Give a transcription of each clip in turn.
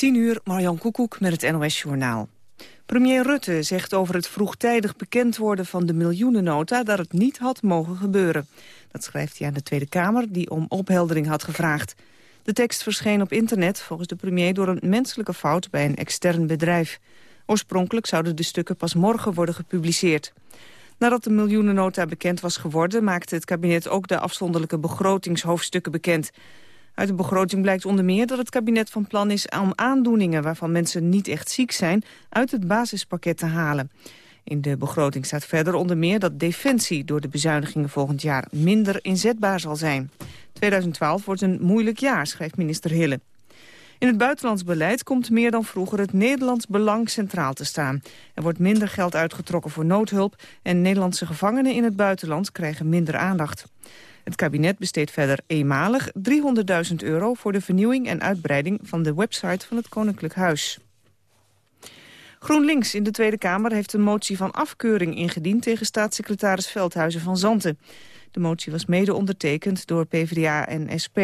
10 uur, Marjan Koekoek met het NOS-journaal. Premier Rutte zegt over het vroegtijdig bekend worden van de miljoenennota... dat het niet had mogen gebeuren. Dat schrijft hij aan de Tweede Kamer, die om opheldering had gevraagd. De tekst verscheen op internet, volgens de premier... door een menselijke fout bij een extern bedrijf. Oorspronkelijk zouden de stukken pas morgen worden gepubliceerd. Nadat de miljoenennota bekend was geworden... maakte het kabinet ook de afzonderlijke begrotingshoofdstukken bekend... Uit de begroting blijkt onder meer dat het kabinet van plan is om aandoeningen waarvan mensen niet echt ziek zijn uit het basispakket te halen. In de begroting staat verder onder meer dat defensie door de bezuinigingen volgend jaar minder inzetbaar zal zijn. 2012 wordt een moeilijk jaar, schrijft minister Hille. In het buitenlands beleid komt meer dan vroeger het Nederlands belang centraal te staan. Er wordt minder geld uitgetrokken voor noodhulp en Nederlandse gevangenen in het buitenland krijgen minder aandacht. Het kabinet besteedt verder eenmalig 300.000 euro... voor de vernieuwing en uitbreiding van de website van het Koninklijk Huis. GroenLinks in de Tweede Kamer heeft een motie van afkeuring ingediend... tegen staatssecretaris Veldhuizen van Zanten. De motie was mede ondertekend door PvdA en SP.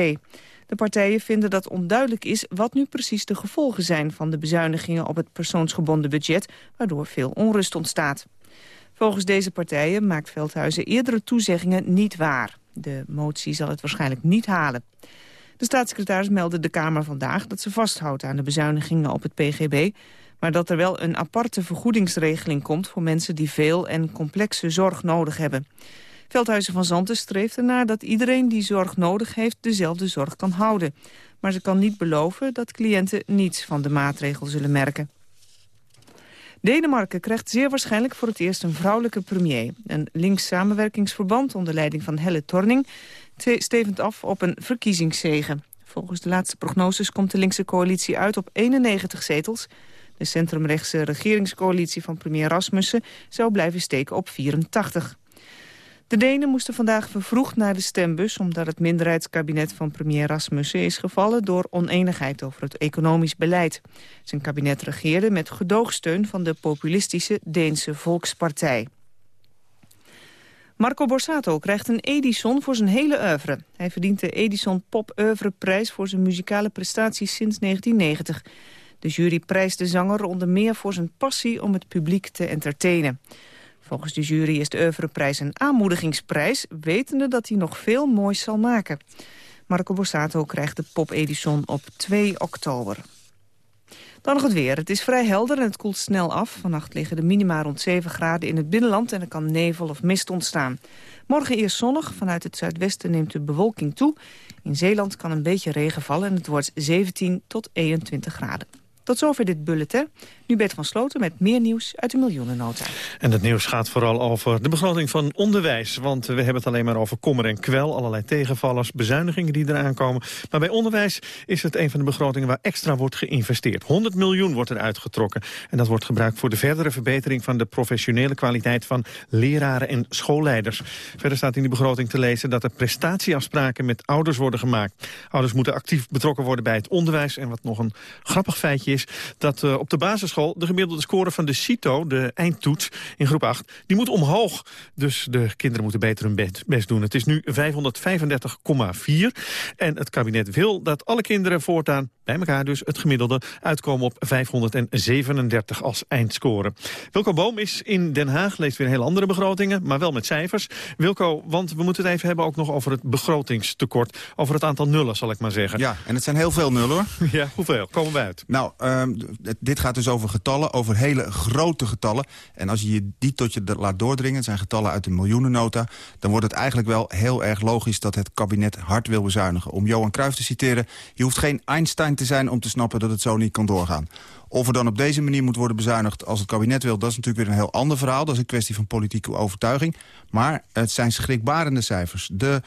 De partijen vinden dat onduidelijk is wat nu precies de gevolgen zijn... van de bezuinigingen op het persoonsgebonden budget... waardoor veel onrust ontstaat. Volgens deze partijen maakt Veldhuizen eerdere toezeggingen niet waar. De motie zal het waarschijnlijk niet halen. De staatssecretaris meldde de Kamer vandaag dat ze vasthoudt aan de bezuinigingen op het PGB, maar dat er wel een aparte vergoedingsregeling komt voor mensen die veel en complexe zorg nodig hebben. Veldhuizen van Zanten streeft ernaar dat iedereen die zorg nodig heeft dezelfde zorg kan houden. Maar ze kan niet beloven dat cliënten niets van de maatregel zullen merken. Denemarken krijgt zeer waarschijnlijk voor het eerst een vrouwelijke premier. Een links samenwerkingsverband onder leiding van Helle Torning stevend af op een verkiezingszegen. Volgens de laatste prognoses komt de linkse coalitie uit op 91 zetels. De centrumrechtse regeringscoalitie van premier Rasmussen zou blijven steken op 84. De Denen moesten vandaag vervroegd naar de stembus... omdat het minderheidskabinet van premier Rasmussen is gevallen... door oneenigheid over het economisch beleid. Zijn kabinet regeerde met gedoogsteun van de populistische Deense Volkspartij. Marco Borsato krijgt een Edison voor zijn hele oeuvre. Hij verdient de Edison Pop Oeuvre prijs voor zijn muzikale prestaties sinds 1990. De jury prijst de zanger onder meer voor zijn passie om het publiek te entertainen. Volgens de jury is de oeuvreprijs een aanmoedigingsprijs... wetende dat hij nog veel moois zal maken. Marco Borsato krijgt de Pop Edison op 2 oktober. Dan nog het weer. Het is vrij helder en het koelt snel af. Vannacht liggen de minima rond 7 graden in het binnenland... en er kan nevel of mist ontstaan. Morgen eerst zonnig. Vanuit het zuidwesten neemt de bewolking toe. In Zeeland kan een beetje regen vallen en het wordt 17 tot 21 graden. Tot zover dit bulletin. Nu Bert van Sloten met meer nieuws uit de miljoenennota. En het nieuws gaat vooral over de begroting van onderwijs. Want we hebben het alleen maar over kommer en kwel. Allerlei tegenvallers, bezuinigingen die eraan komen. Maar bij onderwijs is het een van de begrotingen waar extra wordt geïnvesteerd. 100 miljoen wordt er uitgetrokken. En dat wordt gebruikt voor de verdere verbetering van de professionele kwaliteit van leraren en schoolleiders. Verder staat in die begroting te lezen dat er prestatieafspraken met ouders worden gemaakt. Ouders moeten actief betrokken worden bij het onderwijs. En wat nog een grappig feitje is, dat uh, op de basisschool de gemiddelde score van de CITO, de eindtoets in groep 8, die moet omhoog. Dus de kinderen moeten beter hun best doen. Het is nu 535,4 en het kabinet wil dat alle kinderen voortaan bij elkaar dus het gemiddelde uitkomen op 537 als eindscore. Wilco Boom is in Den Haag, leest weer heel andere begrotingen, maar wel met cijfers. Wilco, want we moeten het even hebben ook nog over het begrotingstekort. Over het aantal nullen, zal ik maar zeggen. Ja, en het zijn heel veel nullen hoor. ja, hoeveel? Komen we uit? Nou, um, dit gaat dus over getallen, over hele grote getallen. En als je die tot je laat doordringen, zijn getallen uit de miljoenennota... dan wordt het eigenlijk wel heel erg logisch dat het kabinet hard wil bezuinigen. Om Johan Cruijff te citeren, je hoeft geen Einstein te zijn om te snappen dat het zo niet kan doorgaan. Of er dan op deze manier moet worden bezuinigd als het kabinet wil... dat is natuurlijk weer een heel ander verhaal. Dat is een kwestie van politieke overtuiging. Maar het zijn schrikbarende cijfers. De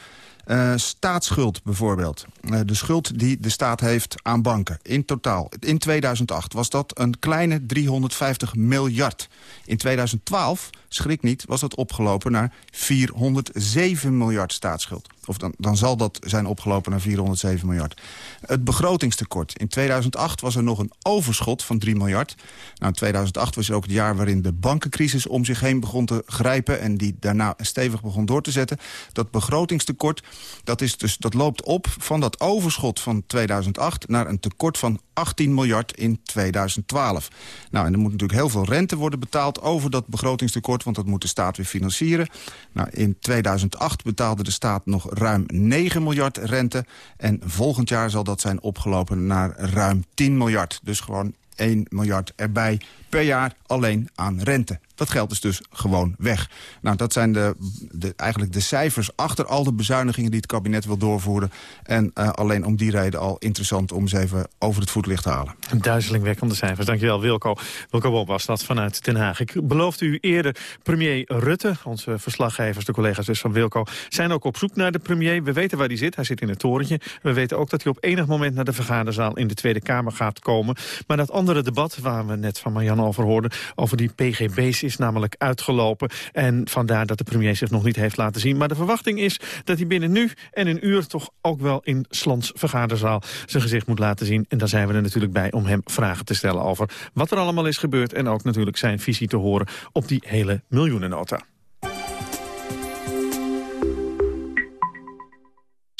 uh, staatsschuld bijvoorbeeld. Uh, de schuld die de staat heeft aan banken. In totaal. In 2008 was dat een kleine 350 miljard. In 2012, schrik niet, was dat opgelopen naar 407 miljard staatsschuld. Of dan, dan zal dat zijn opgelopen naar 407 miljard. Het begrotingstekort. In 2008 was er nog een overschot van 3 miljard. Nou, 2008 was ook het jaar waarin de bankencrisis om zich heen begon te grijpen... en die daarna stevig begon door te zetten. Dat begrotingstekort Dat, is dus, dat loopt op van dat overschot van 2008 naar een tekort van 18 miljard in 2012. Nou, en er moet natuurlijk heel veel rente worden betaald over dat begrotingstekort... want dat moet de staat weer financieren. Nou, in 2008 betaalde de staat nog ruim 9 miljard rente... en volgend jaar zal dat zijn opgelopen naar ruim 10 miljard. Dus gewoon 1 miljard erbij per jaar alleen aan rente. Dat geld is dus gewoon weg. Nou, dat zijn de, de, eigenlijk de cijfers achter al de bezuinigingen... die het kabinet wil doorvoeren. En uh, alleen om die reden al interessant om ze even over het voetlicht te halen. Duizelingwekkende cijfers. Dankjewel, Wilco. Wilco Bob was dat vanuit Den Haag. Ik beloofde u eerder premier Rutte. Onze verslaggevers, de collega's dus van Wilco... zijn ook op zoek naar de premier. We weten waar hij zit. Hij zit in het torentje. We weten ook dat hij op enig moment naar de vergaderzaal... in de Tweede Kamer gaat komen. Maar dat andere debat waar we net van Marianne over hoorden... over die PGB's is namelijk uitgelopen. En vandaar dat de premier zich nog niet heeft laten zien. Maar de verwachting is dat hij binnen nu en een uur... toch ook wel in Slans vergaderzaal zijn gezicht moet laten zien. En daar zijn we er natuurlijk bij om hem vragen te stellen over wat er allemaal is gebeurd... en ook natuurlijk zijn visie te horen op die hele miljoenennota.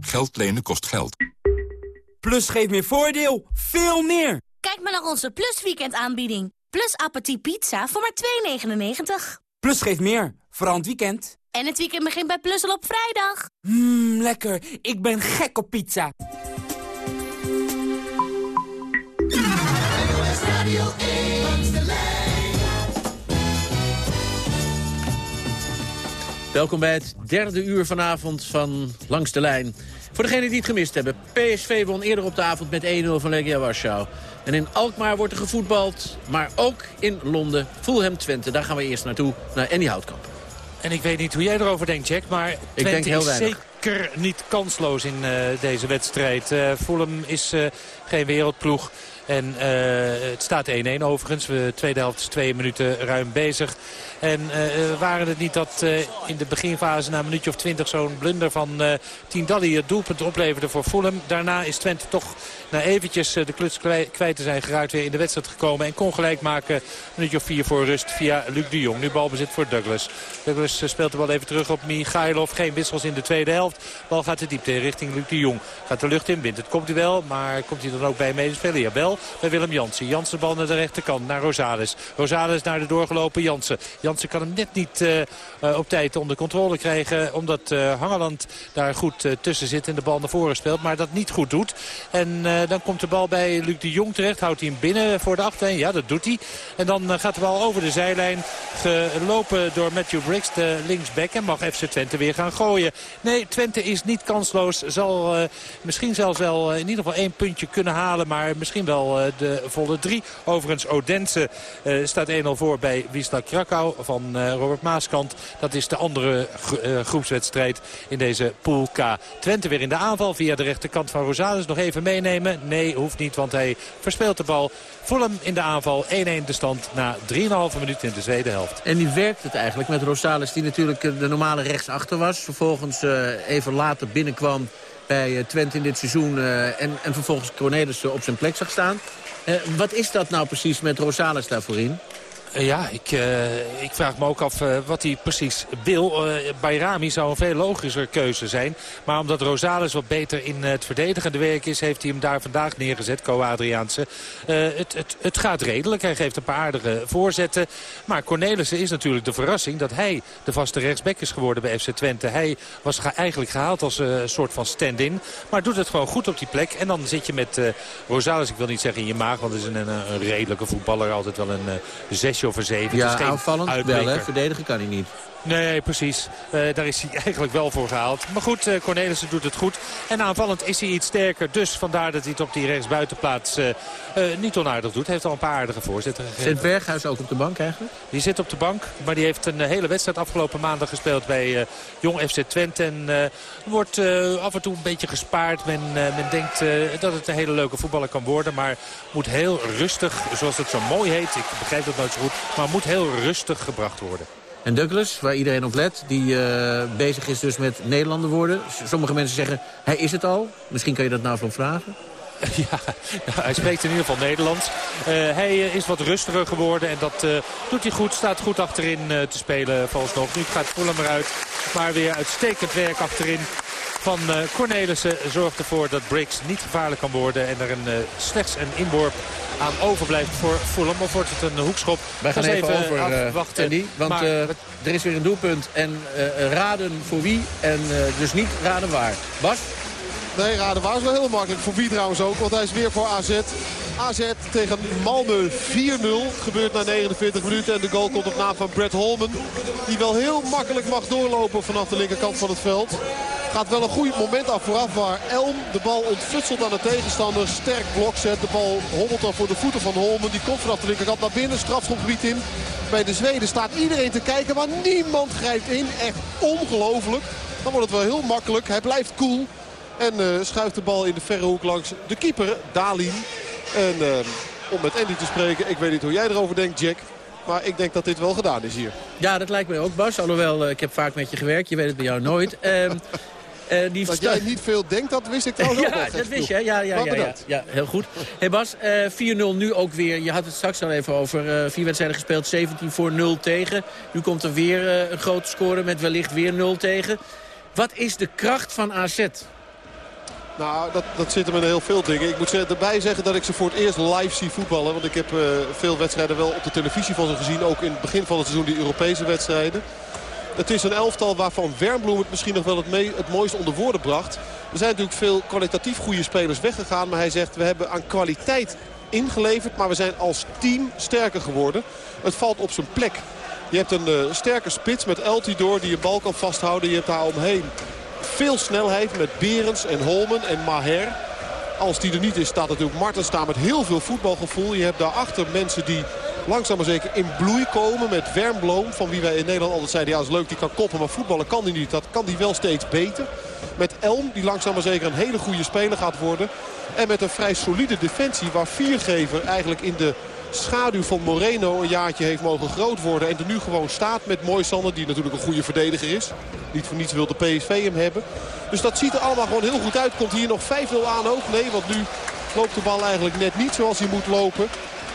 Geld lenen kost geld. Plus geeft meer voordeel. Veel meer. Kijk maar naar onze Plus Weekend aanbieding. Plus Appetit Pizza voor maar 2,99. Plus geeft meer. Vooral het weekend. En het weekend begint bij Plus al op vrijdag. Mmm, lekker. Ik ben gek op pizza. Welkom bij het derde uur vanavond van Langs de Lijn. Voor degenen die het gemist hebben, PSV won eerder op de avond met 1-0 van Legia Warschau. En in Alkmaar wordt er gevoetbald, maar ook in Londen. Fulham Twente, daar gaan we eerst naartoe, naar Andy Houtkamp. En ik weet niet hoe jij erover denkt, Jack, maar Twente ik denk heel is zeker niet kansloos in uh, deze wedstrijd. Uh, Fulham is uh, geen wereldploeg. En het staat 1-1 overigens. We tweede helft is twee minuten ruim bezig. En uh, waren het niet dat uh, in de beginfase na een minuutje of twintig zo'n blunder van uh, Tindalli het doelpunt opleverde voor Fulham. Daarna is Twente toch na eventjes de kluts kwijt te zijn geraakt weer in de wedstrijd gekomen. En kon gelijk maken een minuutje of vier voor rust via Luc de Jong. Nu balbezit voor Douglas. Douglas speelt de bal even terug op Michailov. Geen wissels in de tweede helft. Bal gaat de diepte richting Luc de Jong. Gaat de lucht in, wint het komt hij wel. Maar komt hij dan ook bij medespeler? Jawel, bij Willem Jansen. Jansen bal naar de rechterkant, naar Rosales. Rosales naar de doorgelopen Jansen. Jansen kan hem net niet uh, uh, op tijd onder controle krijgen. Omdat uh, Hangeland daar goed tussen zit en de bal naar voren speelt. Maar dat niet goed doet. En dan komt de bal bij Luc de Jong terecht. Houdt hij hem binnen voor de achterlijn. Ja, dat doet hij. En dan gaat de bal over de zijlijn. Gelopen door Matthew Briggs, de linksback. En mag FC Twente weer gaan gooien. Nee, Twente is niet kansloos. Zal misschien zelfs wel in ieder geval één puntje kunnen halen. Maar misschien wel de volle drie. Overigens Odense staat 1-0 voor bij Wisla Krakau van uh, Robert Maaskant. Dat is de andere uh, groepswedstrijd in deze Pool K. Twente weer in de aanval via de rechterkant van Rosales. Nog even meenemen? Nee, hoeft niet, want hij verspeelt de bal. Fulham in de aanval. 1-1 de stand na 3,5 minuten in de tweede helft. En nu werkt het eigenlijk met Rosales, die natuurlijk de normale rechtsachter was. Vervolgens even later binnenkwam bij Twente in dit seizoen. en, en vervolgens Cornelis op zijn plek zag staan. wat is dat nou precies met Rosales daarvoor in? Eh, ja, ik, uh, ik vraag me ook af uh, wat hij precies wil. Uh, Bayrami zou een veel logischer keuze zijn. Maar omdat Rosales wat beter in het verdedigende werk is... heeft hij hem daar vandaag neergezet, Co-Adriaanse. het, het, het gaat redelijk. Hij geeft een paar aardige voorzetten. Maar Cornelissen is natuurlijk de verrassing... dat hij de vaste rechtsback is geworden bij FC Twente. Hij was ge eigenlijk gehaald als een soort van stand-in. Maar doet het gewoon goed op die plek. En dan zit je met Rosales, ik wil niet zeggen in je maag... want het is een, een redelijke voetballer. Altijd wel een zes zesje of een zeven. Ja, aanvallend wel, hè? Verdedigen kan hij niet. Nee, precies. Uh, daar is hij eigenlijk wel voor gehaald. Maar goed, uh, Cornelissen doet het goed. En aanvallend is hij iets sterker. Dus vandaar dat hij het op die rechtsbuitenplaats uh, niet onaardig doet. Hij heeft al een paar aardige voorzetten gegeven. Zit Berghuis ook op de bank eigenlijk? Die zit op de bank. Maar die heeft een hele wedstrijd afgelopen maandag gespeeld bij Jong FC Twente. En wordt af en toe een beetje gespaard. Men, men denkt dat het een hele leuke voetballer kan worden. Maar moet heel rustig, zoals het zo mooi heet. Ik begrijp dat nooit zo goed. Maar moet heel rustig gebracht worden. En Douglas, waar iedereen op let, die uh, bezig is dus met Nederlander worden. Sommige mensen zeggen, hij is het al. Misschien kan je dat nou van vragen. Ja, hij spreekt in ieder geval Nederlands. Uh, hij is wat rustiger geworden en dat doet hij goed. Staat goed achterin te spelen volgens nog. Nu gaat Fulham eruit, maar weer uitstekend werk achterin van Cornelissen. Zorgt ervoor dat Briggs niet gevaarlijk kan worden en er een, slechts een inworp aan overblijft voor Fulham. Of wordt het een hoekschop? Wij gaan even, even over, afwachten. Andy, want maar, uh, er is weer een doelpunt. En uh, raden voor wie en uh, dus niet raden waar. Bas? Nee, raden waar is wel heel makkelijk. Voor wie trouwens ook, want hij is weer voor AZ. AZ tegen Malmö 4-0. Gebeurt na 49 minuten en de goal komt op naam van Brett Holman. Die wel heel makkelijk mag doorlopen vanaf de linkerkant van het veld. Gaat wel een goed moment af vooraf waar Elm de bal ontfutselt aan de tegenstander. Sterk blok zet. De bal hobbelt dan voor de voeten van Holmen. Die komt vanaf de linkerkant naar binnen. Strafschopgebied in. Bij de Zweden staat iedereen te kijken. Maar niemand grijpt in. Echt ongelooflijk. Dan wordt het wel heel makkelijk. Hij blijft cool. En uh, schuift de bal in de verre hoek langs de keeper, Dalin. En uh, om met Andy te spreken, ik weet niet hoe jij erover denkt, Jack. Maar ik denk dat dit wel gedaan is hier. Ja, dat lijkt mij ook, Bas. Alhoewel, uh, ik heb vaak met je gewerkt. Je weet het bij jou nooit. Uh, die dat jij niet veel denkt, dat wist ik trouwens ja, ook dat wist je. Ja, ja, ja, ja, ja, heel goed. Hey Bas, uh, 4-0 nu ook weer. Je had het straks al even over. Uh, vier wedstrijden gespeeld, 17 voor 0 tegen. Nu komt er weer een grote score met wellicht weer 0 tegen. Wat is de kracht van AZ? Nou, dat, dat zit hem in heel veel dingen. Ik moet erbij zeggen dat ik ze voor het eerst live zie voetballen. Want ik heb uh, veel wedstrijden wel op de televisie van ze gezien. Ook in het begin van het seizoen die Europese wedstrijden. Het is een elftal waarvan Wernbloem het misschien nog wel het, mooiste onder woorden bracht. Er zijn natuurlijk veel kwalitatief goede spelers weggegaan. Maar hij zegt we hebben aan kwaliteit ingeleverd. Maar we zijn als team sterker geworden. Het valt op zijn plek. Je hebt een uh, sterke spits met Eltidoor die je bal kan vasthouden. Je hebt daar omheen veel snelheid met Berens en Holmen en Maher. Als die er niet is, staat natuurlijk Marten staan met heel veel voetbalgevoel. Je hebt daarachter mensen die langzaam maar zeker in bloei komen met Wernbloem. Van wie wij in Nederland altijd zeiden, ja is leuk, die kan koppen, maar voetballen kan hij niet. Dat kan hij wel steeds beter. Met Elm, die langzaam maar zeker een hele goede speler gaat worden. En met een vrij solide defensie waar Viergever eigenlijk in de schaduw van Moreno een jaartje heeft mogen groot worden. En er nu gewoon staat met Moisander, die natuurlijk een goede verdediger is. Niet voor niets wil de PSV hem hebben. Dus dat ziet er allemaal gewoon heel goed uit. Komt hier nog 5-0 aan ook? Nee, want nu loopt de bal eigenlijk net niet zoals hij moet lopen.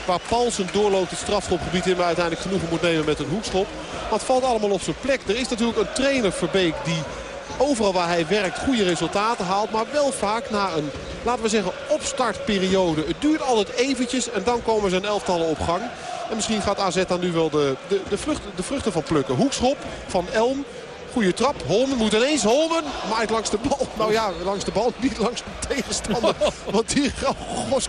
Waar Paulsen doorloopt het strafschopgebied in. Maar uiteindelijk genoegen moet nemen met een hoekschop. Maar het valt allemaal op zijn plek. Er is natuurlijk een trainer Verbeek die overal waar hij werkt goede resultaten haalt. Maar wel vaak na een, laten we zeggen, opstartperiode. Het duurt altijd eventjes en dan komen zijn elftallen op gang. En misschien gaat AZ dan nu wel de, de, de, vruchten, de vruchten van plukken. Hoekschop van Elm. Goede trap. Holmen moet ineens. Holmen maait langs de bal. Nou ja, langs de bal. Niet langs de tegenstander. Want die Gos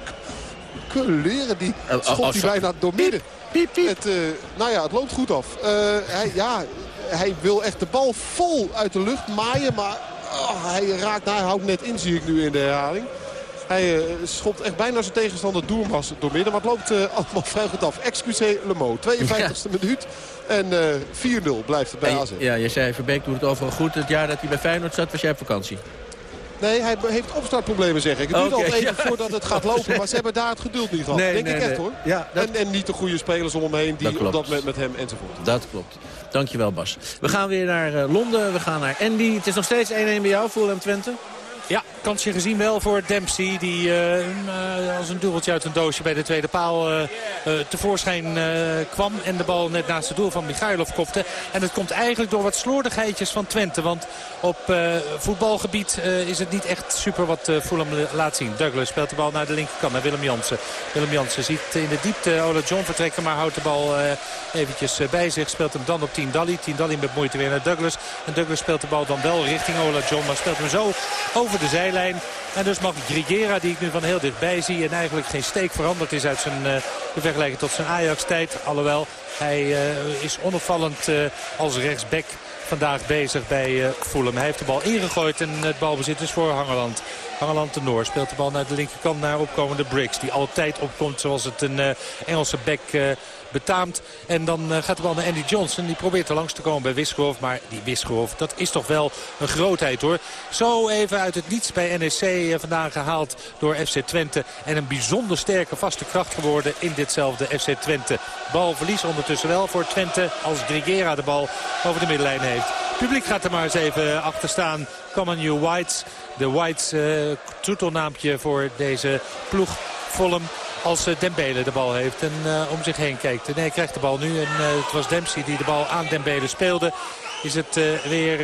leren die schopt hij bijna door midden. Piep, piep. Het, uh, nou ja, het loopt goed af. Uh, hij, ja, hij wil echt de bal vol uit de lucht maaien. Maar oh, hij raakt, nou, hij houdt net in zie ik nu in de herhaling. Hij uh, schopt echt bijna zijn tegenstander Doermas door midden. Maar het loopt uh, allemaal vrij goed af. Excusez Le Mot. 52e minuut. En uh, 4-0 blijft het bij AZ. Ja, je zei Verbeek doet het overal goed. Het jaar dat hij bij Feyenoord zat was jij op vakantie. Nee, hij heeft opstartproblemen zeg ik. Het duurt okay, al even voordat het gaat lopen. Maar ze hebben daar het geduld niet gehad. Nee, Denk nee, ik echt nee. hoor. Ja, dat... en, en, niet de goede spelers om hem heen die op dat moment met hem enzovoort. Dat klopt. Dankjewel Bas. We gaan weer naar uh, Londen. We gaan naar Andy. Het is nog steeds 1-1 bij jou, Fulham Twente. Ja, kansje gezien wel voor Dempsey. Die als een dubbeltje uit een doosje bij de tweede paal tevoorschijn kwam. En de bal net naast het doel van Michailov kopte. En het komt eigenlijk door wat slordigheidjes van Twente. Want op voetbalgebied is het niet echt super wat Fulham laat zien. Douglas speelt de bal naar de linkerkant, naar Willem Jansen. Willem Jansen ziet in de diepte Ola John vertrekken. Maar houdt de bal eventjes bij zich. Speelt hem dan op Tien Dali. Tien Dali met moeite weer naar Douglas. En Douglas speelt de bal dan wel richting Ola John. Maar speelt hem zo over de zijlijn. En dus mag Grigera, die ik nu van heel dichtbij zie... en eigenlijk geen steek veranderd is uit zijn uh, vergelijking tot zijn Ajax-tijd. Alhoewel, hij uh, is onopvallend uh, als rechtsback vandaag bezig bij Fulham. Hij heeft de bal ingegooid en het balbezit is voor Hangeland. Hangeland de Noor speelt de bal naar de linkerkant naar opkomende Briggs. Die altijd opkomt zoals het een uh, Engelse back uh, betaamt. En dan uh, gaat de bal naar Andy Johnson. Die probeert er langs te komen bij Wisgerhof. Maar die Wisgerhof, dat is toch wel een grootheid hoor. Zo even uit het niets bij NEC vandaan gehaald door FC Twente. En een bijzonder sterke vaste kracht geworden in ditzelfde FC Twente. Balverlies ondertussen wel voor Twente als Grigera de bal over de middenlijn heeft. Het publiek gaat er maar eens even achter staan. Common Whites. De Whites, uh, troetelnaampje voor deze ploeg. Fulham als Dembele de bal heeft en uh, om zich heen kijkt. Nee, hij krijgt de bal nu en het was Dempsey die de bal aan Dembele speelde. Is het uh, weer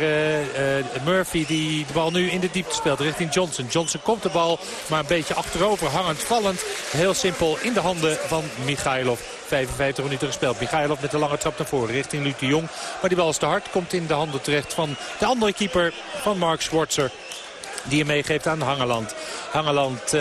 Murphy die de bal nu in de diepte speelt richting Johnson. Johnson komt de bal, maar een beetje achterover, hangend, vallend. Heel simpel in de handen van Michailov. 55 minuten gespeeld. Michailov met de lange trap naar voren richting Luc de Jong. Maar die bal is te hard. Komt in de handen terecht van de andere keeper van Mark Schwarzer. Die hem meegeeft aan Hangeland. Hangeland...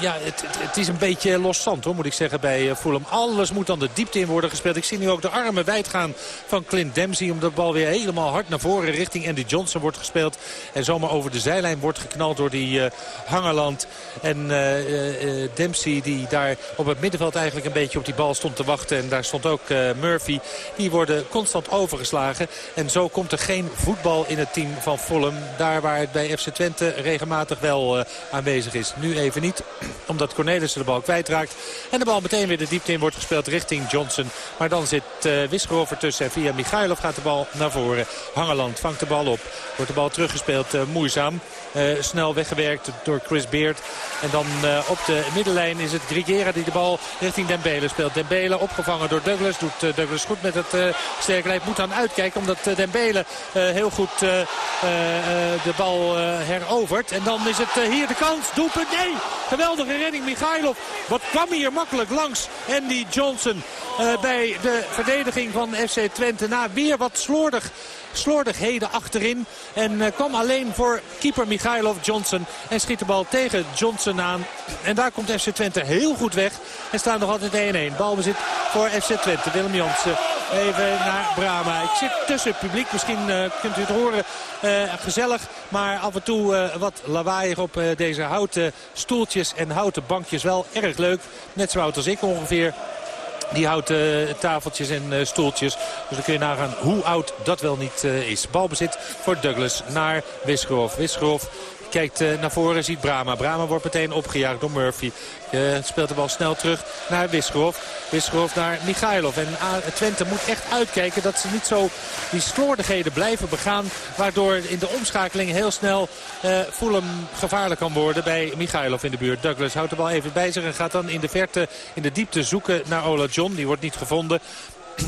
ja, het, het, is een beetje loszand hoor, moet ik zeggen bij uh, Fulham. Alles moet dan de diepte in worden gespeeld. Ik zie nu ook de armen wijd gaan van Clint Dempsey. Omdat de bal weer helemaal hard naar voren richting Andy Johnson wordt gespeeld. En zomaar over de zijlijn wordt geknald door die Hangeland. En Dempsey die daar op het middenveld eigenlijk een beetje op die bal stond te wachten. En daar stond ook Murphy. Die worden constant overgeslagen. En zo komt er geen voetbal in het team van Fulham. Daar waar het bij FC Twente regelmatig wel aanwezig is. Nu even niet. Omdat Cornelissen de bal kwijtraakt. En de bal meteen weer de diepte in wordt gespeeld richting Johnson. Maar dan zit uh, Wisgerhoff ertussen. En via Michailov gaat de bal naar voren. Hangeland vangt de bal op. Wordt de bal teruggespeeld uh, moeizaam. Uh, snel weggewerkt door Chris Beard. En dan uh, op de middenlijn is het Grigera die de bal richting Dembele speelt. Dembele opgevangen door Douglas. Doet uh, Douglas goed met het sterke lijf. Moet aan uitkijken omdat Dembele heel goed de bal herovert. En dan is het hier de kans. Doelpunt. Nee! Geweldige redding Michailov. Wat kwam hier makkelijk langs. Andy Johnson bij de verdediging van FC Twente. Na weer wat slordig slordigheden achterin. En uh, kwam alleen voor keeper Michailov Johnson. En schiet de bal tegen Johnson aan. En daar komt FC Twente heel goed weg. En staan nog altijd 1-1. Balbezit voor FC Twente. Willem Jansen even naar Brama. Ik zit tussen het publiek. Misschien uh, kunt u het horen. Gezellig. Maar af en toe wat lawaaiig op deze houten stoeltjes en houten bankjes. Wel erg leuk. Net zo oud als ik ongeveer. Die houten tafeltjes en uh, stoeltjes. Dus dan kun je nagaan hoe oud dat wel niet uh, is. Balbezit voor Douglas naar Wisgerhof. Wisgerhof kijkt uh, naar voren, ziet Brama. Brama wordt meteen opgejaagd door Murphy. Speelt de bal snel terug naar Wisgerhof. Wisgerhof naar Michailov. En Twente moet echt uitkijken dat ze niet zo die slordigheden blijven begaan. Waardoor in de omschakeling heel snel uh, Fulham gevaarlijk kan worden bij Michailov in de buurt. Douglas houdt de bal even bij zich en gaat dan in de verte in de diepte zoeken naar Ola John. Die wordt niet gevonden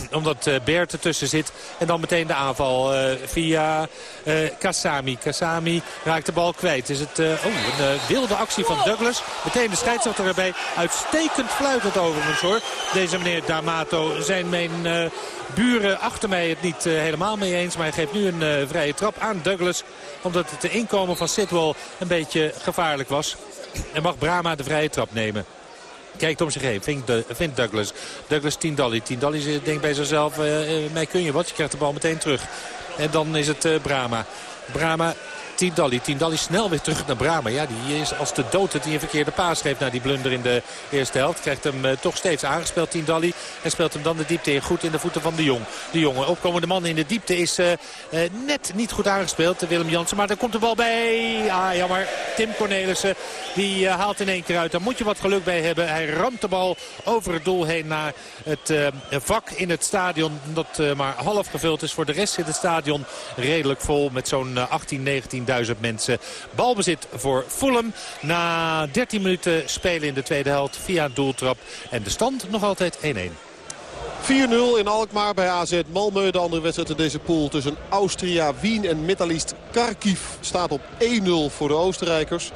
omdat uh, Bert ertussen zit. En dan meteen de aanval uh, via uh, Kasami. Kasami raakt de bal kwijt. Is het oh, een wilde actie van Douglas. Meteen de scheidsrechter erbij. Uitstekend fluitend overigens hoor. Deze meneer D'Amato zijn mijn buren achter mij het niet helemaal mee eens. Maar hij geeft nu een vrije trap aan Douglas. Omdat het inkomen van Sidwell een beetje gevaarlijk was. En mag Brama de vrije trap nemen. Kijkt om zich heen, vindt, vindt Douglas. Douglas Tiendalli. Tiendalli denkt bij zichzelf, uh, mij kun je wat. Je krijgt de bal meteen terug. En dan is het Brama. Brama Tindalli. Tindalli snel weer terug naar Brama. Ja, die is als de dood dat hij een verkeerde paas geeft naar die blunder in de eerste helft. Krijgt hem uh, toch steeds aangespeeld, Tindalli. En speelt hem dan de diepte in. Goed in de voeten van de Jong. De jonge opkomende man in de diepte is uh, uh, net niet goed aangespeeld. Willem Jansen. Maar daar komt de bal bij. Ah, jammer. Tim Cornelissen. Die haalt in één keer uit. Daar moet je wat geluk bij hebben. Hij ramt de bal over het doel heen naar het vak in het stadion. Dat maar half gevuld is. Voor de rest zit het stadion redelijk vol met zo'n 18, 19 15.000 mensen. Balbezit voor Fulham. Na 13 minuten spelen in de tweede helft via doeltrap. En de stand nog altijd 1-1. 4-0 in Alkmaar bij AZ Malmö. De andere wedstrijd in deze pool tussen Austria, Wien en Metalist Kharkiv staat op 1-0 voor de Oostenrijkers.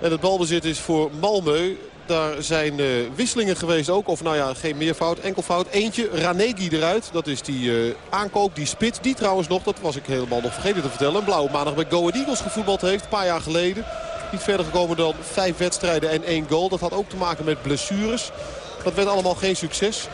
En het balbezit is voor Malmö. Daar zijn uh, wisselingen geweest ook. Of nou ja, geen meerfout, enkelfout. Eentje, Ranegi eruit. Dat is die uh, aankoop, die spits. Die trouwens nog, dat was ik helemaal nog vergeten te vertellen. Een blauwe maandag bij Go Eagles gevoetbald heeft. Een paar jaar geleden. Niet verder gekomen dan vijf wedstrijden en één goal. Dat had ook te maken met blessures. Dat werd allemaal geen succes.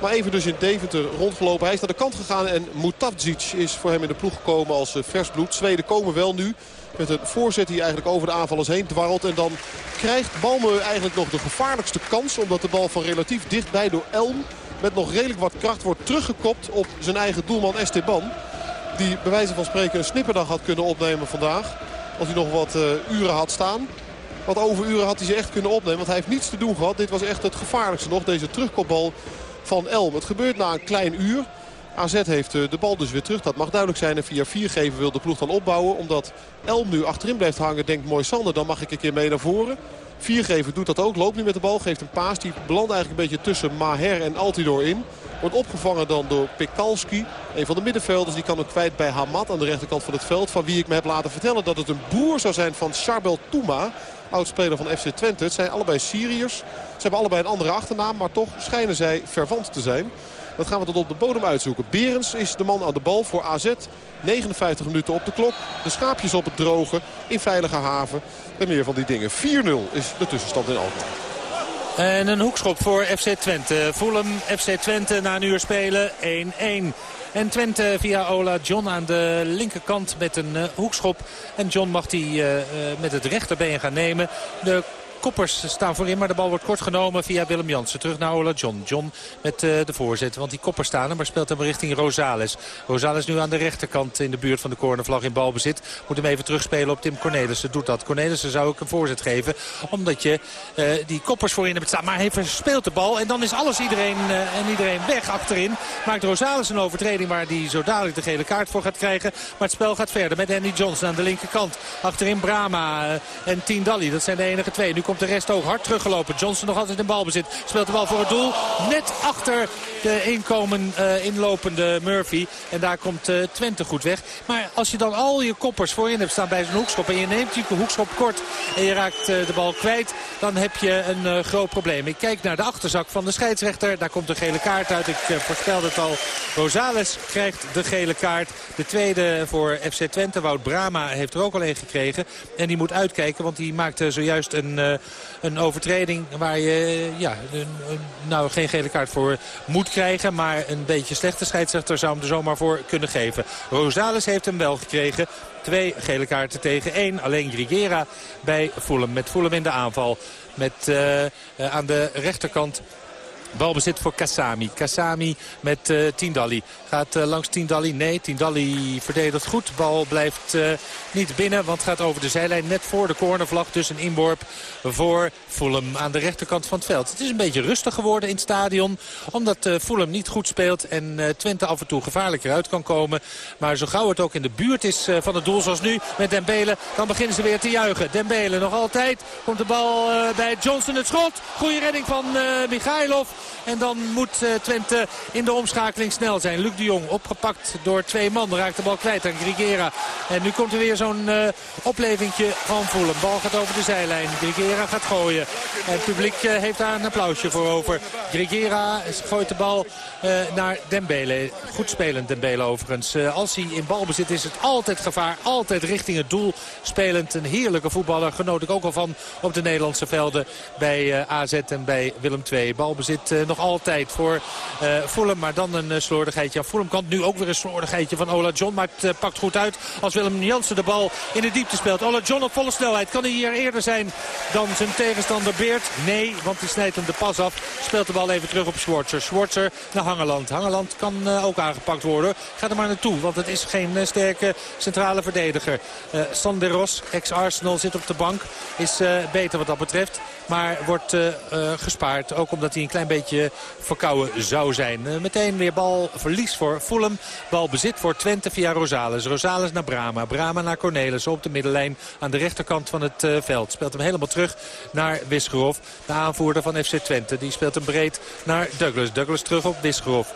Maar even dus in Deventer rondgelopen. Hij is naar de kant gegaan en Mutavdzic is voor hem in de ploeg gekomen als uh, vers bloed. Zweden komen wel nu. Met een voorzet die eigenlijk over de aanvallers heen dwarrelt. En dan krijgt Balme eigenlijk nog de gevaarlijkste kans. Omdat de bal van relatief dichtbij door Elm met nog redelijk wat kracht wordt teruggekopt op zijn eigen doelman Esteban. Die bij wijze van spreken een snipperdag had kunnen opnemen vandaag. Als hij nog wat uh, uren had staan. Wat overuren had hij ze echt kunnen opnemen. Want hij heeft niets te doen gehad. Dit was echt het gevaarlijkste nog. Deze terugkopbal van Elm. Het gebeurt na een klein uur. AZ heeft de bal dus weer terug. Dat mag duidelijk zijn. En via 4 geven wil de ploeg dan opbouwen. Omdat Elm nu achterin blijft hangen. Denkt mooi Sander, dan mag ik een keer mee naar voren. Viergever doet dat ook. Loopt nu met de bal. Geeft een paas. Die belandt eigenlijk een beetje tussen Maher en Altidor in. Wordt opgevangen dan door Pekalski. Een van de middenvelders. Die kan ook kwijt bij Hamad aan de rechterkant van het veld. Van wie ik me heb laten vertellen dat het een broer zou zijn van Charbel Touma. Oudspeler van FC Twente. Het zijn allebei Syriërs. Ze hebben allebei een andere achternaam. Maar toch schijnen zij verwant te zijn. Dat gaan we tot op de bodem uitzoeken. Berens is de man aan de bal voor AZ. 59 minuten op de klok. De schaapjes op het droge in veilige haven. En meer van die dingen. 4-0 is de tussenstand in Alkmaar. En een hoekschop voor FC Twente. Fulham FC Twente na een uur spelen 1-1. En Twente via Ola John aan de linkerkant met een uh, hoekschop. En John mag die uh, uh, met het rechterbeen gaan nemen. De koppers staan voorin, maar de bal wordt kort genomen via Willem Jansen. Terug naar Ola John. John met uh, de voorzet, want die koppers staan er, maar speelt hem richting Rosales. Rosales nu aan de rechterkant in de buurt van de cornervlag in balbezit. Moet hem even terugspelen op Tim Cornelissen. Doet dat. Cornelissen zou ik een voorzet geven, omdat je uh, die koppers voorin hebt staan. Maar hij verspeelt de bal en dan is alles iedereen uh, en iedereen weg achterin. Maakt Rosales een overtreding waar hij zo dadelijk de gele kaart voor gaat krijgen. Maar het spel gaat verder met Andy Johnson aan de linkerkant. Achterin Brama en Tindalli. Dat zijn de enige twee. Nu komt de rest ook hard teruggelopen. Johnson nog altijd in balbezit. Speelt de bal voor het doel. Net achter de inkomen uh, inlopende Murphy. En daar komt uh, Twente goed weg. Maar als je dan al je koppers voorin hebt staan bij zijn hoekschop. En je neemt die hoekschop kort. En je raakt uh, de bal kwijt. Dan heb je een groot probleem. Ik kijk naar de achterzak van de scheidsrechter. Daar komt de gele kaart uit. Ik voorspelde het al. Rosales krijgt de gele kaart. De tweede voor FC Twente. Wout Brama heeft er ook al een gekregen. En die moet uitkijken. Want die maakte zojuist een een overtreding waar je ja, nou geen gele kaart voor moet krijgen. Maar een beetje slechte scheidsrechter zou hem er zomaar voor kunnen geven. Rosales heeft hem wel gekregen. Twee gele kaarten tegen één. Alleen Grigera bij Fulham. Met Fulham in de aanval. Met uh, uh, aan de rechterkant Balbezit voor Kassami. Kassami met uh, Tindalli. Gaat uh, langs Tindalli. Nee, Tindalli verdedigt goed. Bal blijft uh, niet binnen, want gaat over de zijlijn. Net voor de cornervlag. Dus een inworp voor Fulham aan de rechterkant van het veld. Het is een beetje rustig geworden in het stadion. Omdat Fulham niet goed speelt en Twente af en toe gevaarlijker uit kan komen. Maar zo gauw het ook in de buurt is van het doel zoals nu met Dembele. Dan beginnen ze weer te juichen. Dembele nog altijd. Komt de bal bij Johnson het schot. Goede redding van Michailov. En dan moet uh, Twente in de omschakeling snel zijn. Luc de Jong opgepakt door twee man. Raakt de bal kwijt aan Grigera. En nu komt er weer zo'n uh, van Voelen. Bal gaat over de zijlijn. Grigera gaat gooien. En het publiek uh, heeft daar een applausje voor over. Grigera gooit de bal naar Dembele. Goed spelend Dembele overigens. als hij in balbezit is het altijd gevaar. Altijd richting het doel spelend. Een heerlijke voetballer. Genoot ik ook al van op de Nederlandse velden. Bij AZ en bij Willem II. Balbezit nog altijd voor uh, Fulham. Maar dan een uh, slordigheidje aan Fulham kant. Nu ook weer een slordigheidje van Ola John. Maar het pakt goed uit als Willem Jansen de bal in de diepte speelt. Ola John op volle snelheid. Kan hij hier eerder zijn dan zijn tegenstander Beert? Nee, want hij snijdt hem de pas af. Speelt de bal even terug op Schwarzer. Schwarzer naar Hangeland. Hangeland kan ook aangepakt worden. Ga er maar naartoe, want het is geen sterke centrale verdediger. Sanderos, ex-Arsenal, zit op de bank. Is beter wat dat betreft. Maar wordt gespaard. Ook omdat hij een klein beetje beetje verkouden zou zijn. Uh, meteen weer balverlies voor Fulham. Balbezit voor Twente via Rosales. Rosales naar Brama. Brama naar Cornelis op de middenlijn aan de rechterkant van het uh, veld. Speelt hem helemaal terug naar Wisgerov. De aanvoerder van FC Twente. Die speelt hem breed naar Douglas. Douglas terug op Wisgerov.